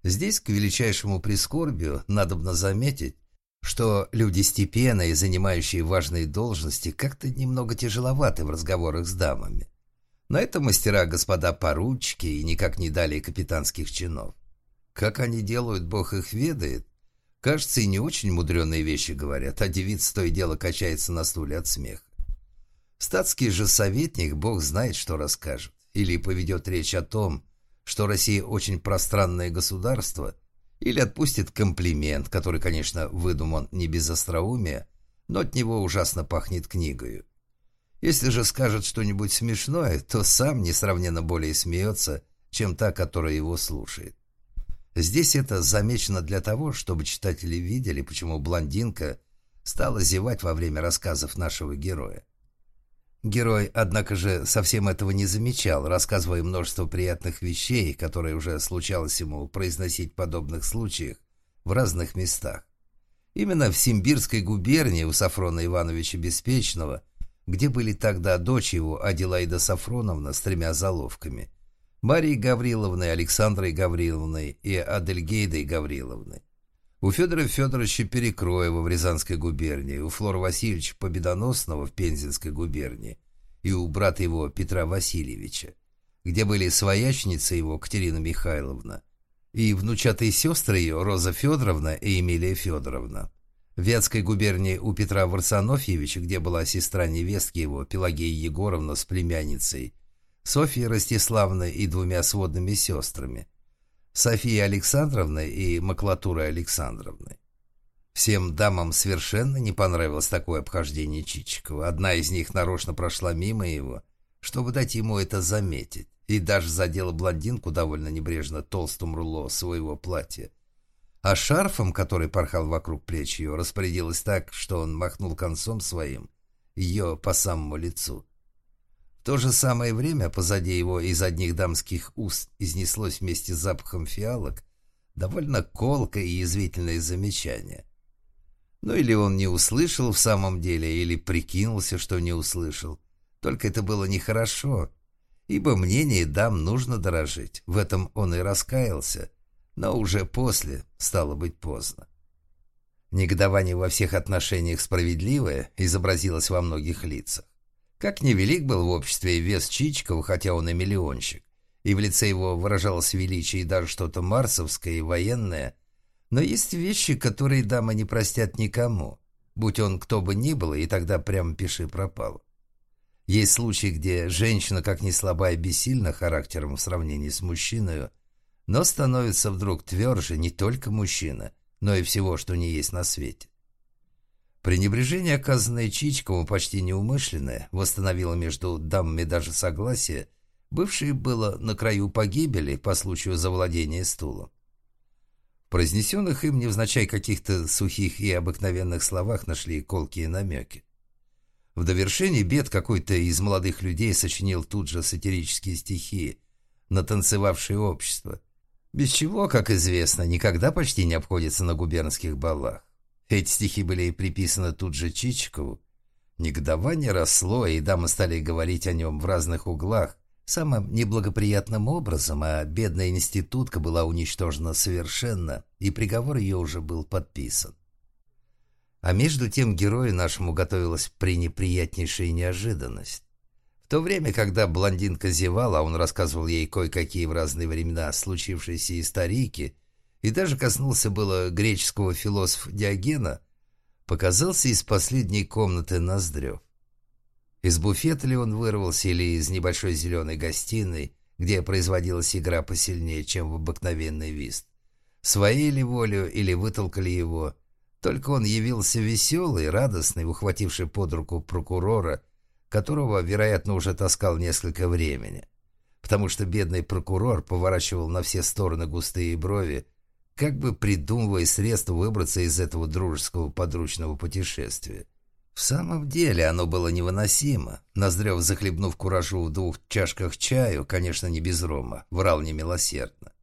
Здесь, к величайшему прискорбию, надобно заметить, что люди степенные, занимающие важные должности, как-то немного тяжеловаты в разговорах с дамами. На это мастера господа поручики и никак не далее капитанских чинов. Как они делают, бог их ведает. Кажется, и не очень мудреные вещи говорят, а девица то и дело качается на стуле от смеха. Статский же советник, бог знает, что расскажет. Или поведет речь о том, что Россия очень пространное государство, или отпустит комплимент, который, конечно, выдуман не без остроумия, но от него ужасно пахнет книгою. Если же скажет что-нибудь смешное, то сам несравненно более смеется, чем та, которая его слушает. Здесь это замечено для того, чтобы читатели видели, почему блондинка стала зевать во время рассказов нашего героя. Герой, однако же, совсем этого не замечал, рассказывая множество приятных вещей, которые уже случалось ему произносить в подобных случаях в разных местах. Именно в Симбирской губернии у Сафрона Ивановича Беспечного, где были тогда дочь его Аделаида Сафроновна с тремя заловками, Марии Гавриловны, Александрой Гавриловной и Адельгейдой Гавриловной. У Федора Федоровича Перекроева в Рязанской губернии, у Флора Васильевича Победоносного в Пензенской губернии и у брата его Петра Васильевича, где были своячница его Катерина Михайловна и внучатые сестры ее Роза Федоровна и Эмилия Федоровна. В Вятской губернии у Петра Варсонофьевича, где была сестра невестки его Пелагея Егоровна с племянницей, Софья Ростиславна и двумя сводными сестрами – Софией Александровной и Маклатурой Александровной. Всем дамам совершенно не понравилось такое обхождение Чичикова. Одна из них нарочно прошла мимо его, чтобы дать ему это заметить, и даже задела блондинку довольно небрежно толстым руло своего платья. А шарфом, который порхал вокруг плеч ее, распорядилась так, что он махнул концом своим ее по самому лицу. В то же самое время позади его из одних дамских уст изнеслось вместе с запахом фиалок довольно колкое и язвительное замечание. Ну или он не услышал в самом деле, или прикинулся, что не услышал. Только это было нехорошо, ибо мнение дам нужно дорожить. В этом он и раскаялся, но уже после стало быть поздно. Негодование во всех отношениях справедливое изобразилось во многих лицах. Как невелик был в обществе вес Чичкова, хотя он и миллионщик, и в лице его выражалось величие и даже что-то марсовское и военное, но есть вещи, которые дамы не простят никому, будь он кто бы ни был, и тогда прямо пиши пропал. Есть случаи, где женщина, как ни слаба и бессильна характером в сравнении с мужчиной, но становится вдруг тверже не только мужчина, но и всего, что не есть на свете. Пренебрежение, оказанное Чичкову, почти неумышленное, восстановило между дамами даже согласие, бывшее было на краю погибели по случаю завладения стулом. В произнесенных им невзначай каких-то сухих и обыкновенных словах нашли колкие намеки. В довершении бед какой-то из молодых людей сочинил тут же сатирические стихи, натанцевавшие общество, без чего, как известно, никогда почти не обходится на губернских балах. Эти стихи были приписаны тут же Чичикову. Негодование росло, и дамы стали говорить о нем в разных углах, самым неблагоприятным образом, а бедная институтка была уничтожена совершенно, и приговор ее уже был подписан. А между тем герою нашему готовилась пренеприятнейшая неожиданность. То время, когда блондинка зевала, а он рассказывал ей кое-какие в разные времена случившиеся историки, и даже коснулся было греческого философа Диогена, показался из последней комнаты Ноздрев. Из буфета ли он вырвался или из небольшой зеленой гостиной, где производилась игра посильнее, чем в обыкновенный вист. Своей ли волю или вытолкали его, только он явился веселый, радостный, ухвативший под руку прокурора, которого, вероятно, уже таскал несколько времени, потому что бедный прокурор поворачивал на все стороны густые брови, как бы придумывая средства выбраться из этого дружеского подручного путешествия. В самом деле оно было невыносимо. Ноздрев, захлебнув куражу в двух чашках чаю, конечно, не без рома, врал немилосердно.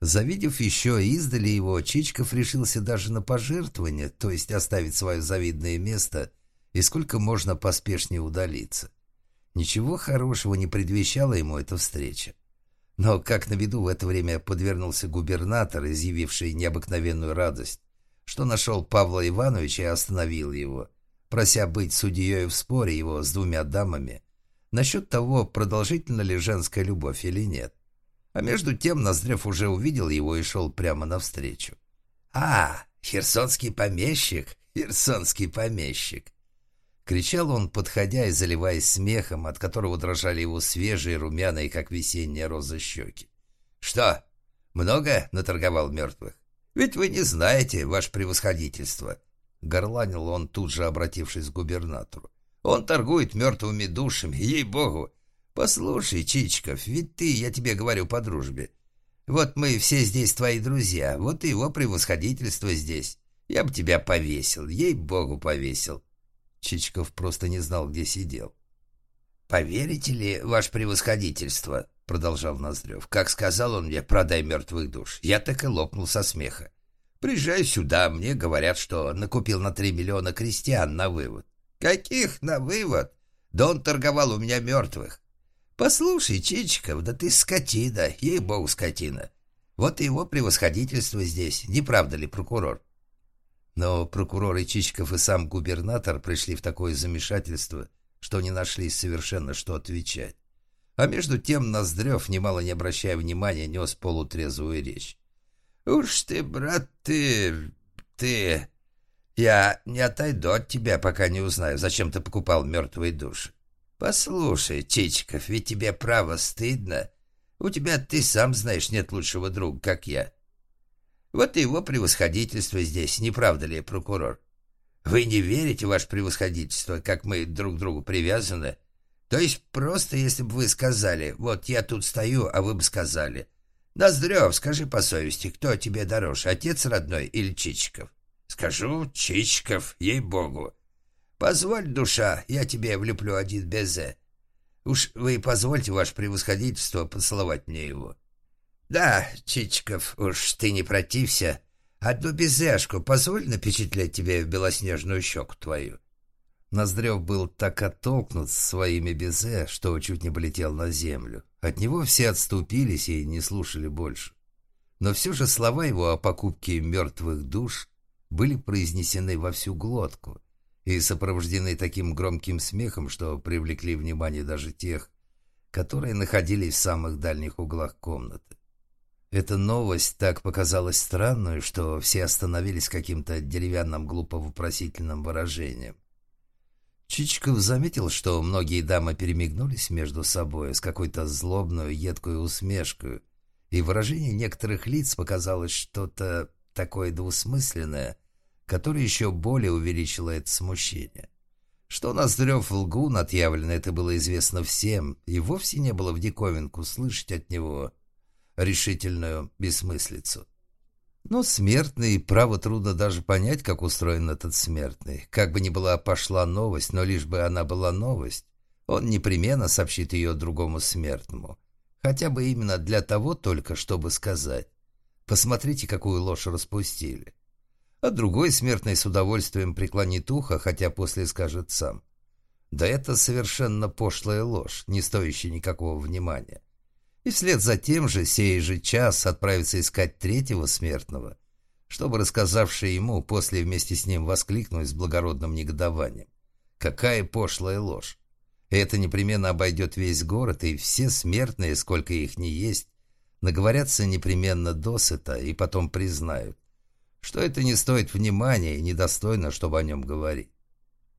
Завидев еще издали его, Чичков решился даже на пожертвование, то есть оставить свое завидное место и сколько можно поспешнее удалиться. Ничего хорошего не предвещала ему эта встреча. Но как на виду в это время подвернулся губернатор, изъявивший необыкновенную радость, что нашел Павла Ивановича и остановил его, прося быть судьей в споре его с двумя дамами насчет того, продолжительна ли женская любовь или нет. А между тем Ноздрев уже увидел его и шел прямо навстречу. «А, херсонский помещик, херсонский помещик!» Кричал он, подходя и заливаясь смехом, от которого дрожали его свежие, румяные, как весенняя роза, щеки. «Что, много наторговал мертвых? Ведь вы не знаете, ваше превосходительство!» Горланил он, тут же обратившись к губернатору. «Он торгует мертвыми душами, ей-богу! «Послушай, Чичиков, ведь ты, я тебе говорю по дружбе. Вот мы все здесь твои друзья, вот и его превосходительство здесь. Я бы тебя повесил, ей-богу, повесил». Чичиков просто не знал, где сидел. «Поверите ли, ваше превосходительство?» — продолжал Ноздрев. «Как сказал он мне, продай мертвых душ. Я так и лопнул со смеха. Приезжаю сюда, мне говорят, что накупил на три миллиона крестьян на вывод. Каких на вывод? Да он торговал у меня мертвых. «Послушай, Чичиков, да ты скотина, ей-богу, скотина. Вот и его превосходительство здесь, не правда ли, прокурор?» Но прокурор и и сам губернатор пришли в такое замешательство, что не нашли совершенно что отвечать. А между тем Ноздрев, немало не обращая внимания, нес полутрезвую речь. «Уж ты, брат, ты... ты... Я не отойду от тебя, пока не узнаю, зачем ты покупал мертвые души. «Послушай, Чичиков, ведь тебе право стыдно. У тебя, ты сам знаешь, нет лучшего друга, как я. Вот и его превосходительство здесь, не правда ли, прокурор? Вы не верите, ваше превосходительство, как мы друг к другу привязаны? То есть просто, если бы вы сказали, вот я тут стою, а вы бы сказали, Ноздрев, скажи по совести, кто тебе дороже, отец родной или Чичиков? Скажу, Чичиков, ей-богу. Позволь, душа, я тебе влеплю один безе. Уж вы позвольте, ваше превосходительство, поцеловать мне его. Да, Чичиков, уж ты не протився. Одну безешку позволь напечатлеть тебе белоснежную щеку твою. Ноздрев был так оттолкнут своими безе, что чуть не полетел на землю. От него все отступились и не слушали больше. Но все же слова его о покупке мертвых душ были произнесены во всю глотку, и сопровождены таким громким смехом, что привлекли внимание даже тех, которые находились в самых дальних углах комнаты. Эта новость так показалась странной, что все остановились каким-то деревянным глупо-вопросительным выражением. Чичиков заметил, что многие дамы перемигнулись между собой с какой-то злобной, едкой усмешкой, и выражение некоторых лиц показалось что-то такое двусмысленное, которое еще более увеличило это смущение. Что Ноздрев лгун отъявлен, это было известно всем, и вовсе не было в диковинку слышать от него решительную бессмыслицу. Но смертный, право трудно даже понять, как устроен этот смертный. Как бы ни была пошла новость, но лишь бы она была новость, он непременно сообщит ее другому смертному. Хотя бы именно для того только, чтобы сказать. Посмотрите, какую ложь распустили а другой смертный с удовольствием преклонит ухо, хотя после скажет сам. Да это совершенно пошлая ложь, не стоящая никакого внимания. И вслед за тем же, сей же час, отправится искать третьего смертного, чтобы, рассказавший ему, после вместе с ним воскликнуть с благородным негодованием. Какая пошлая ложь! Это непременно обойдет весь город, и все смертные, сколько их ни есть, наговорятся непременно досыта и потом признают что это не стоит внимания и недостойно, чтобы о нем говорить.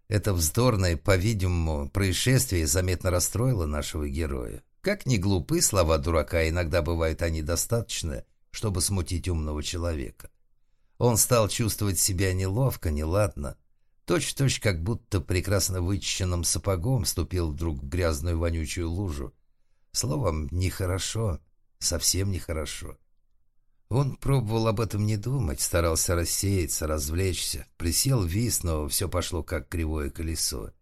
Это вздорное, по-видимому, происшествие заметно расстроило нашего героя. Как ни глупы слова дурака, иногда бывают они достаточны, чтобы смутить умного человека. Он стал чувствовать себя неловко, неладно. Точь-в-точь, -точь, как будто прекрасно вычищенным сапогом ступил вдруг в грязную вонючую лужу. Словом, нехорошо, совсем нехорошо. Он пробовал об этом не думать, старался рассеяться, развлечься. Присел вис, но все пошло как кривое колесо.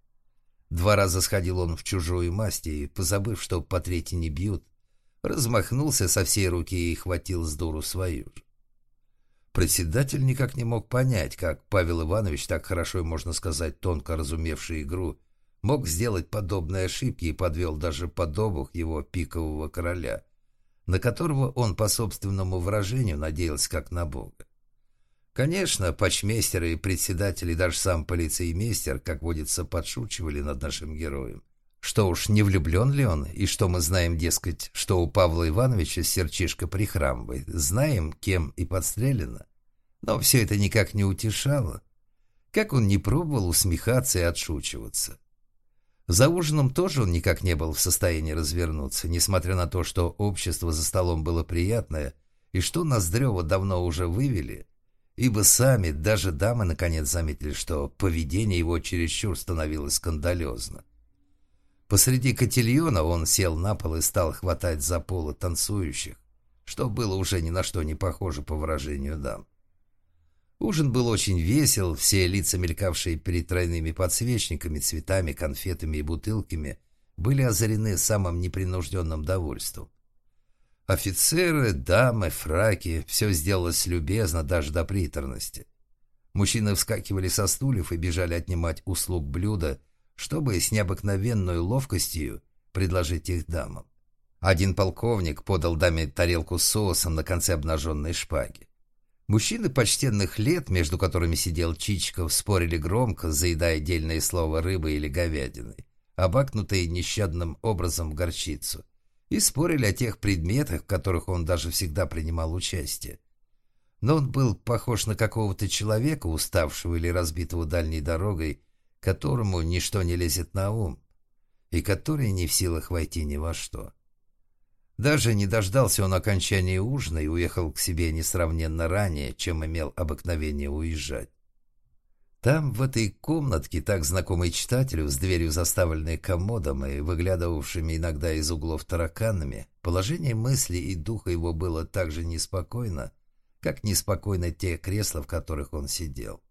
Два раза сходил он в чужую масть и, позабыв, что по третьей не бьют, размахнулся со всей руки и хватил с дуру свою же. Председатель никак не мог понять, как Павел Иванович, так хорошо, можно сказать, тонко разумевший игру, мог сделать подобные ошибки и подвел даже подобух его пикового короля, на которого он, по собственному выражению, надеялся как на бога. Конечно, почмейстеры и председатели, даже сам полицеймейстер, как водится, подшучивали над нашим героем. Что уж, не влюблен ли он, и что мы знаем, дескать, что у Павла Ивановича сердчишка прихрамывает, знаем, кем и подстрелено. Но все это никак не утешало. Как он не пробовал усмехаться и отшучиваться. За ужином тоже он никак не был в состоянии развернуться, несмотря на то, что общество за столом было приятное, и что Ноздрева давно уже вывели, ибо сами, даже дамы, наконец заметили, что поведение его чересчур становилось скандалезно. Посреди котельона он сел на пол и стал хватать за полы танцующих, что было уже ни на что не похоже по выражению дам. Ужин был очень весел, все лица, мелькавшие перед тройными подсвечниками, цветами, конфетами и бутылками, были озарены самым непринужденным довольством. Офицеры, дамы, фраки — все сделалось любезно даже до приторности. Мужчины вскакивали со стульев и бежали отнимать услуг блюда — чтобы с необыкновенной ловкостью предложить их дамам. Один полковник подал даме тарелку с соусом на конце обнаженной шпаги. Мужчины почтенных лет, между которыми сидел Чичиков, спорили громко, заедая дельное слово рыбой или говядиной, обакнутые нещадным образом в горчицу, и спорили о тех предметах, в которых он даже всегда принимал участие. Но он был похож на какого-то человека, уставшего или разбитого дальней дорогой, которому ничто не лезет на ум, и который не в силах войти ни во что. Даже не дождался он окончания ужина и уехал к себе несравненно ранее, чем имел обыкновение уезжать. Там, в этой комнатке, так знакомой читателю, с дверью заставленной комодом и выглядывавшими иногда из углов тараканами, положение мысли и духа его было так же неспокойно, как неспокойно те кресла, в которых он сидел.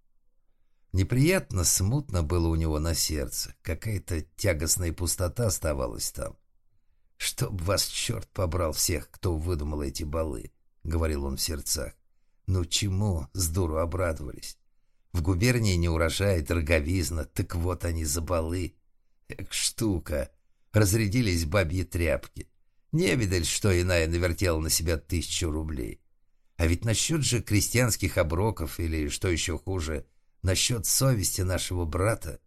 Неприятно, смутно было у него на сердце. Какая-то тягостная пустота оставалась там. «Чтоб вас черт побрал всех, кто выдумал эти балы», — говорил он в сердцах. «Ну чему?» — с дуру обрадовались. В губернии не урожай, дороговизна, так вот они за балы. Эх, штука! Разрядились бабьи тряпки. Не видаль, что иная навертела на себя тысячу рублей. А ведь насчет же крестьянских оброков или, что еще хуже, насчет совести нашего брата.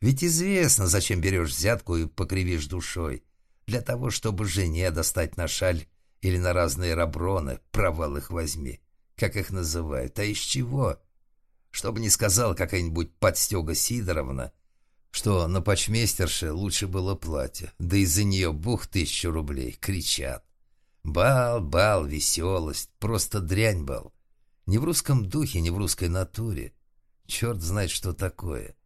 Ведь известно, зачем берешь взятку и покривишь душой. Для того, чтобы жене достать на шаль или на разные раброны, провал их возьми, как их называют. А из чего? Чтобы не сказал какая-нибудь подстега Сидоровна, что на почмейстерше лучше было платье, да из-за нее бух тысячу рублей, кричат. Бал, бал, веселость, просто дрянь бал. Не в русском духе, не в русской натуре. Черт знает, что такое.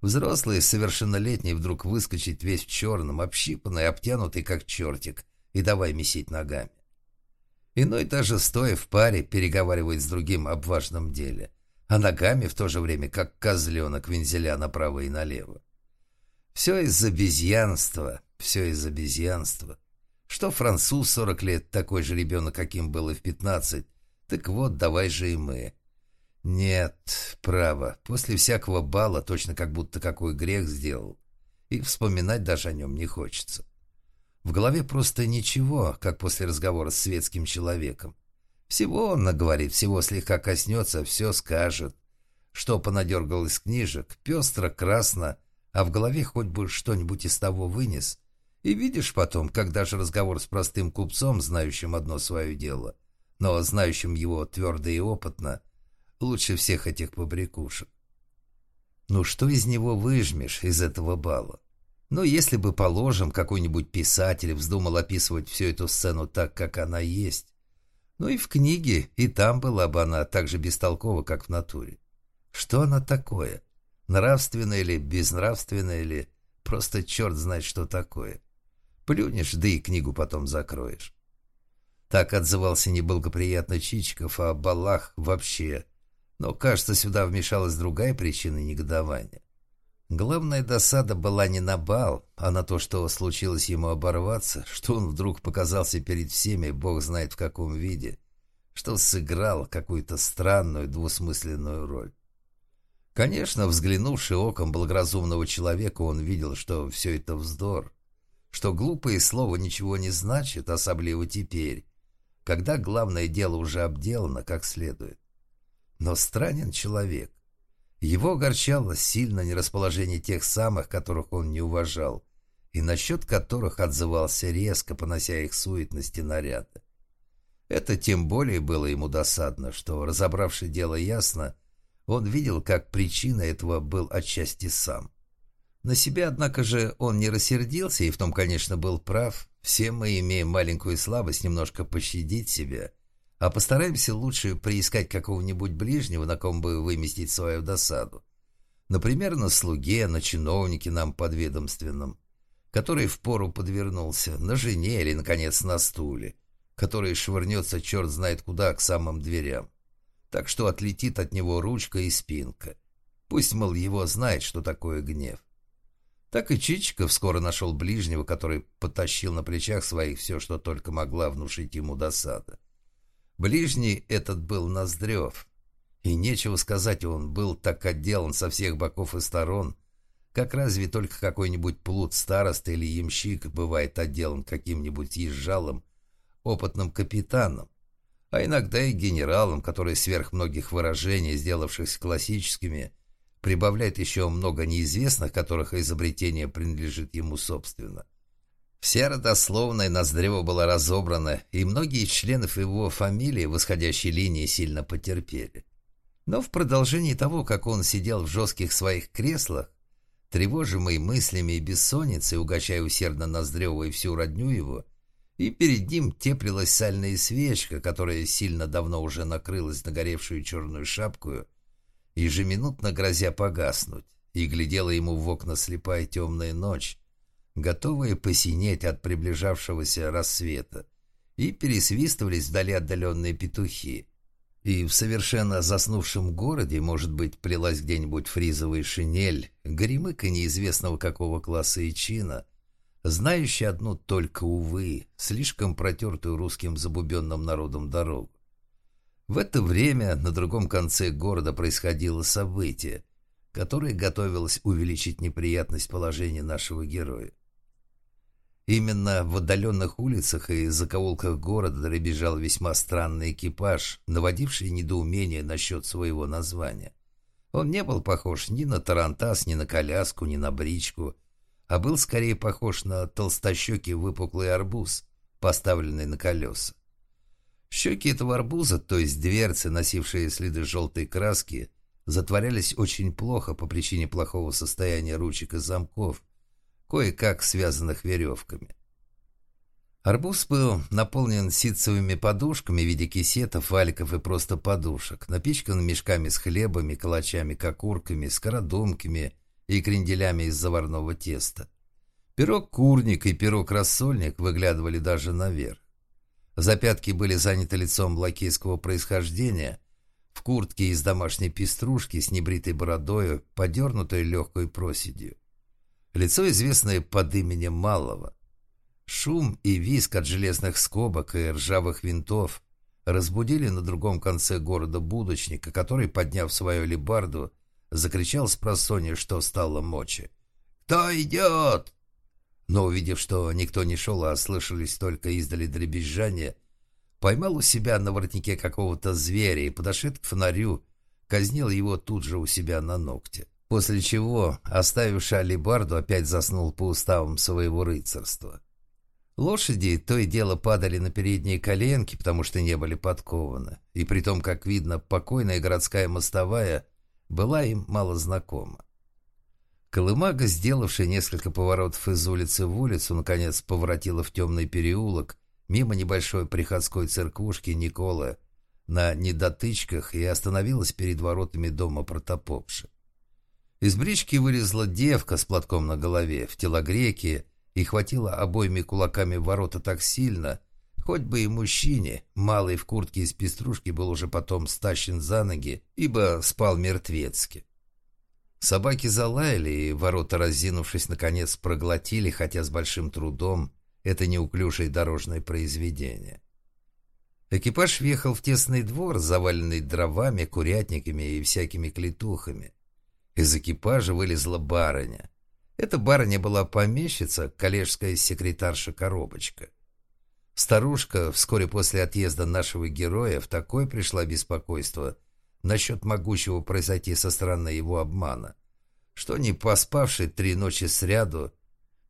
Взрослый, совершеннолетний, вдруг выскочить весь в черном, общипанный, обтянутый, как чертик, и давай месить ногами. Иной даже стоя в паре переговаривает с другим об важном деле, а ногами в то же время, как козленок вензеля направо и налево. Все из-за безьянства, все из-за безьянства. Что француз сорок лет, такой же ребенок, каким был в пятнадцать, так вот, давай же и мы. Нет, право, после всякого бала точно как будто какой грех сделал. И вспоминать даже о нем не хочется. В голове просто ничего, как после разговора с светским человеком. Всего он наговорит, всего слегка коснется, все скажет. Что понадергал из книжек, пестро, красно, а в голове хоть бы что-нибудь из того вынес. И видишь потом, как даже разговор с простым купцом, знающим одно свое дело, но знающим его твердо и опытно, лучше всех этих побрякушек. Ну что из него выжмешь, из этого бала? Но если бы, положим, какой-нибудь писатель вздумал описывать всю эту сцену так, как она есть, ну и в книге, и там была бы она так же бестолкова, как в натуре. Что она такое? Нравственное или безнравственное или просто черт знает, что такое. Плюнешь, да и книгу потом закроешь. Так отзывался неблагоприятно Чичиков, а Балах вообще но, кажется, сюда вмешалась другая причина негодования. Главная досада была не на бал, а на то, что случилось ему оборваться, что он вдруг показался перед всеми, бог знает в каком виде, что сыграл какую-то странную двусмысленную роль. Конечно, взглянувший оком благоразумного человека, он видел, что все это вздор, что глупое слово ничего не значит, особливо теперь, когда главное дело уже обделано как следует. Но странен человек. Его огорчало сильно нерасположение тех самых, которых он не уважал, и насчет которых отзывался резко, понося их суетности наряды. Это тем более было ему досадно, что, разобравши дело ясно, он видел, как причина этого был отчасти сам. На себя, однако же, он не рассердился, и в том, конечно, был прав. Все мы имеем маленькую слабость немножко пощадить себя – а постараемся лучше приискать какого-нибудь ближнего, на ком бы выместить свою досаду. Например, на слуге, на чиновнике нам подведомственном, который впору подвернулся, на жене или, наконец, на стуле, который швырнется черт знает куда к самым дверям. Так что отлетит от него ручка и спинка. Пусть, мол, его знает, что такое гнев. Так и Чичиков скоро нашел ближнего, который потащил на плечах своих все, что только могла внушить ему досада. Ближний этот был Ноздрев. И нечего сказать, он был так отделан со всех боков и сторон, как разве только какой-нибудь плут староста или ямщик бывает отделан каким-нибудь езжалом, опытным капитаном, а иногда и генералом, который сверх многих выражений, сделавшихся классическими, прибавляет еще много неизвестных, которых изобретение принадлежит ему собственно. Вся родословная Ноздрева была разобрана, и многие членов его фамилии восходящей линии сильно потерпели. Но в продолжении того, как он сидел в жестких своих креслах, тревожимый мыслями и бессонницей, угощая усердно Ноздрева и всю родню его, и перед ним теплилась сальная свечка, которая сильно давно уже накрылась нагоревшую черную шапку, ежеминутно грозя погаснуть, и глядела ему в окна слепая темная ночь, готовые посинеть от приближавшегося рассвета, и пересвистывались вдали отдаленные петухи. И в совершенно заснувшем городе, может быть, плелась где-нибудь фризовая шинель, горемыка неизвестного какого класса и чина, знающая одну только, увы, слишком протертую русским забубенным народом дорогу. В это время на другом конце города происходило событие, которое готовилось увеличить неприятность положения нашего героя. Именно в отдаленных улицах и закоулках города дребезжал весьма странный экипаж, наводивший недоумение насчет своего названия. Он не был похож ни на тарантас, ни на коляску, ни на бричку, а был скорее похож на толстощекий выпуклый арбуз, поставленный на колеса. Щеки этого арбуза, то есть дверцы, носившие следы желтой краски, затворялись очень плохо по причине плохого состояния ручек и замков, кое-как связанных веревками. Арбуз был наполнен ситцевыми подушками в виде кисетов, валиков и просто подушек, напичкан мешками с хлебами, калачами, кокурками, скородумками и кренделями из заварного теста. Пирог-курник и пирог-рассольник выглядывали даже наверх. Запятки были заняты лицом лакейского происхождения, в куртке из домашней пеструшки с небритой бородою, подернутой легкой проседью лицо, известное под именем Малого. Шум и виск от железных скобок и ржавых винтов разбудили на другом конце города будочника, который, подняв свою лебарду, закричал с просонья, что стало мочи. «Кто идет?» Но, увидев, что никто не шел, а слышались только издали дребезжания, поймал у себя на воротнике какого-то зверя и, подошед к фонарю, казнил его тут же у себя на ногте после чего, оставивши алибарду, опять заснул по уставам своего рыцарства. Лошади то и дело падали на передние коленки, потому что не были подкованы, и при том, как видно, покойная городская мостовая была им мало знакома. Колымага, сделавшая несколько поворотов из улицы в улицу, наконец поворотила в темный переулок мимо небольшой приходской церквушки Никола на недотычках и остановилась перед воротами дома протопопши. Из брички вылезла девка с платком на голове, в телогреке, и хватила обоими кулаками ворота так сильно, хоть бы и мужчине, малый в куртке из пеструшки был уже потом стащен за ноги, ибо спал мертвецки. Собаки залаяли, и ворота, разинувшись, наконец проглотили, хотя с большим трудом, это неуклюжее дорожное произведение. Экипаж въехал в тесный двор, заваленный дровами, курятниками и всякими клетухами. Из экипажа вылезла барыня. Эта барыня была помещица, коллежская секретарша-коробочка. Старушка вскоре после отъезда нашего героя в такое пришла беспокойство насчет могущего произойти со стороны его обмана, что, не поспавший три ночи сряду,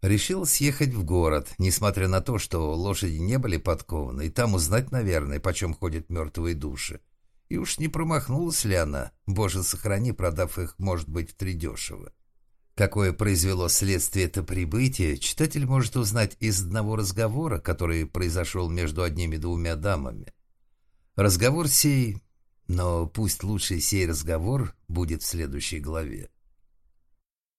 решил съехать в город, несмотря на то, что лошади не были подкованы, и там узнать, наверное, почем ходят мертвые души. И уж не промахнулась ли она, боже сохрани, продав их, может быть, втридешево. Какое произвело следствие это прибытие, читатель может узнать из одного разговора, который произошел между одними двумя дамами. Разговор сей, но пусть лучший сей разговор будет в следующей главе.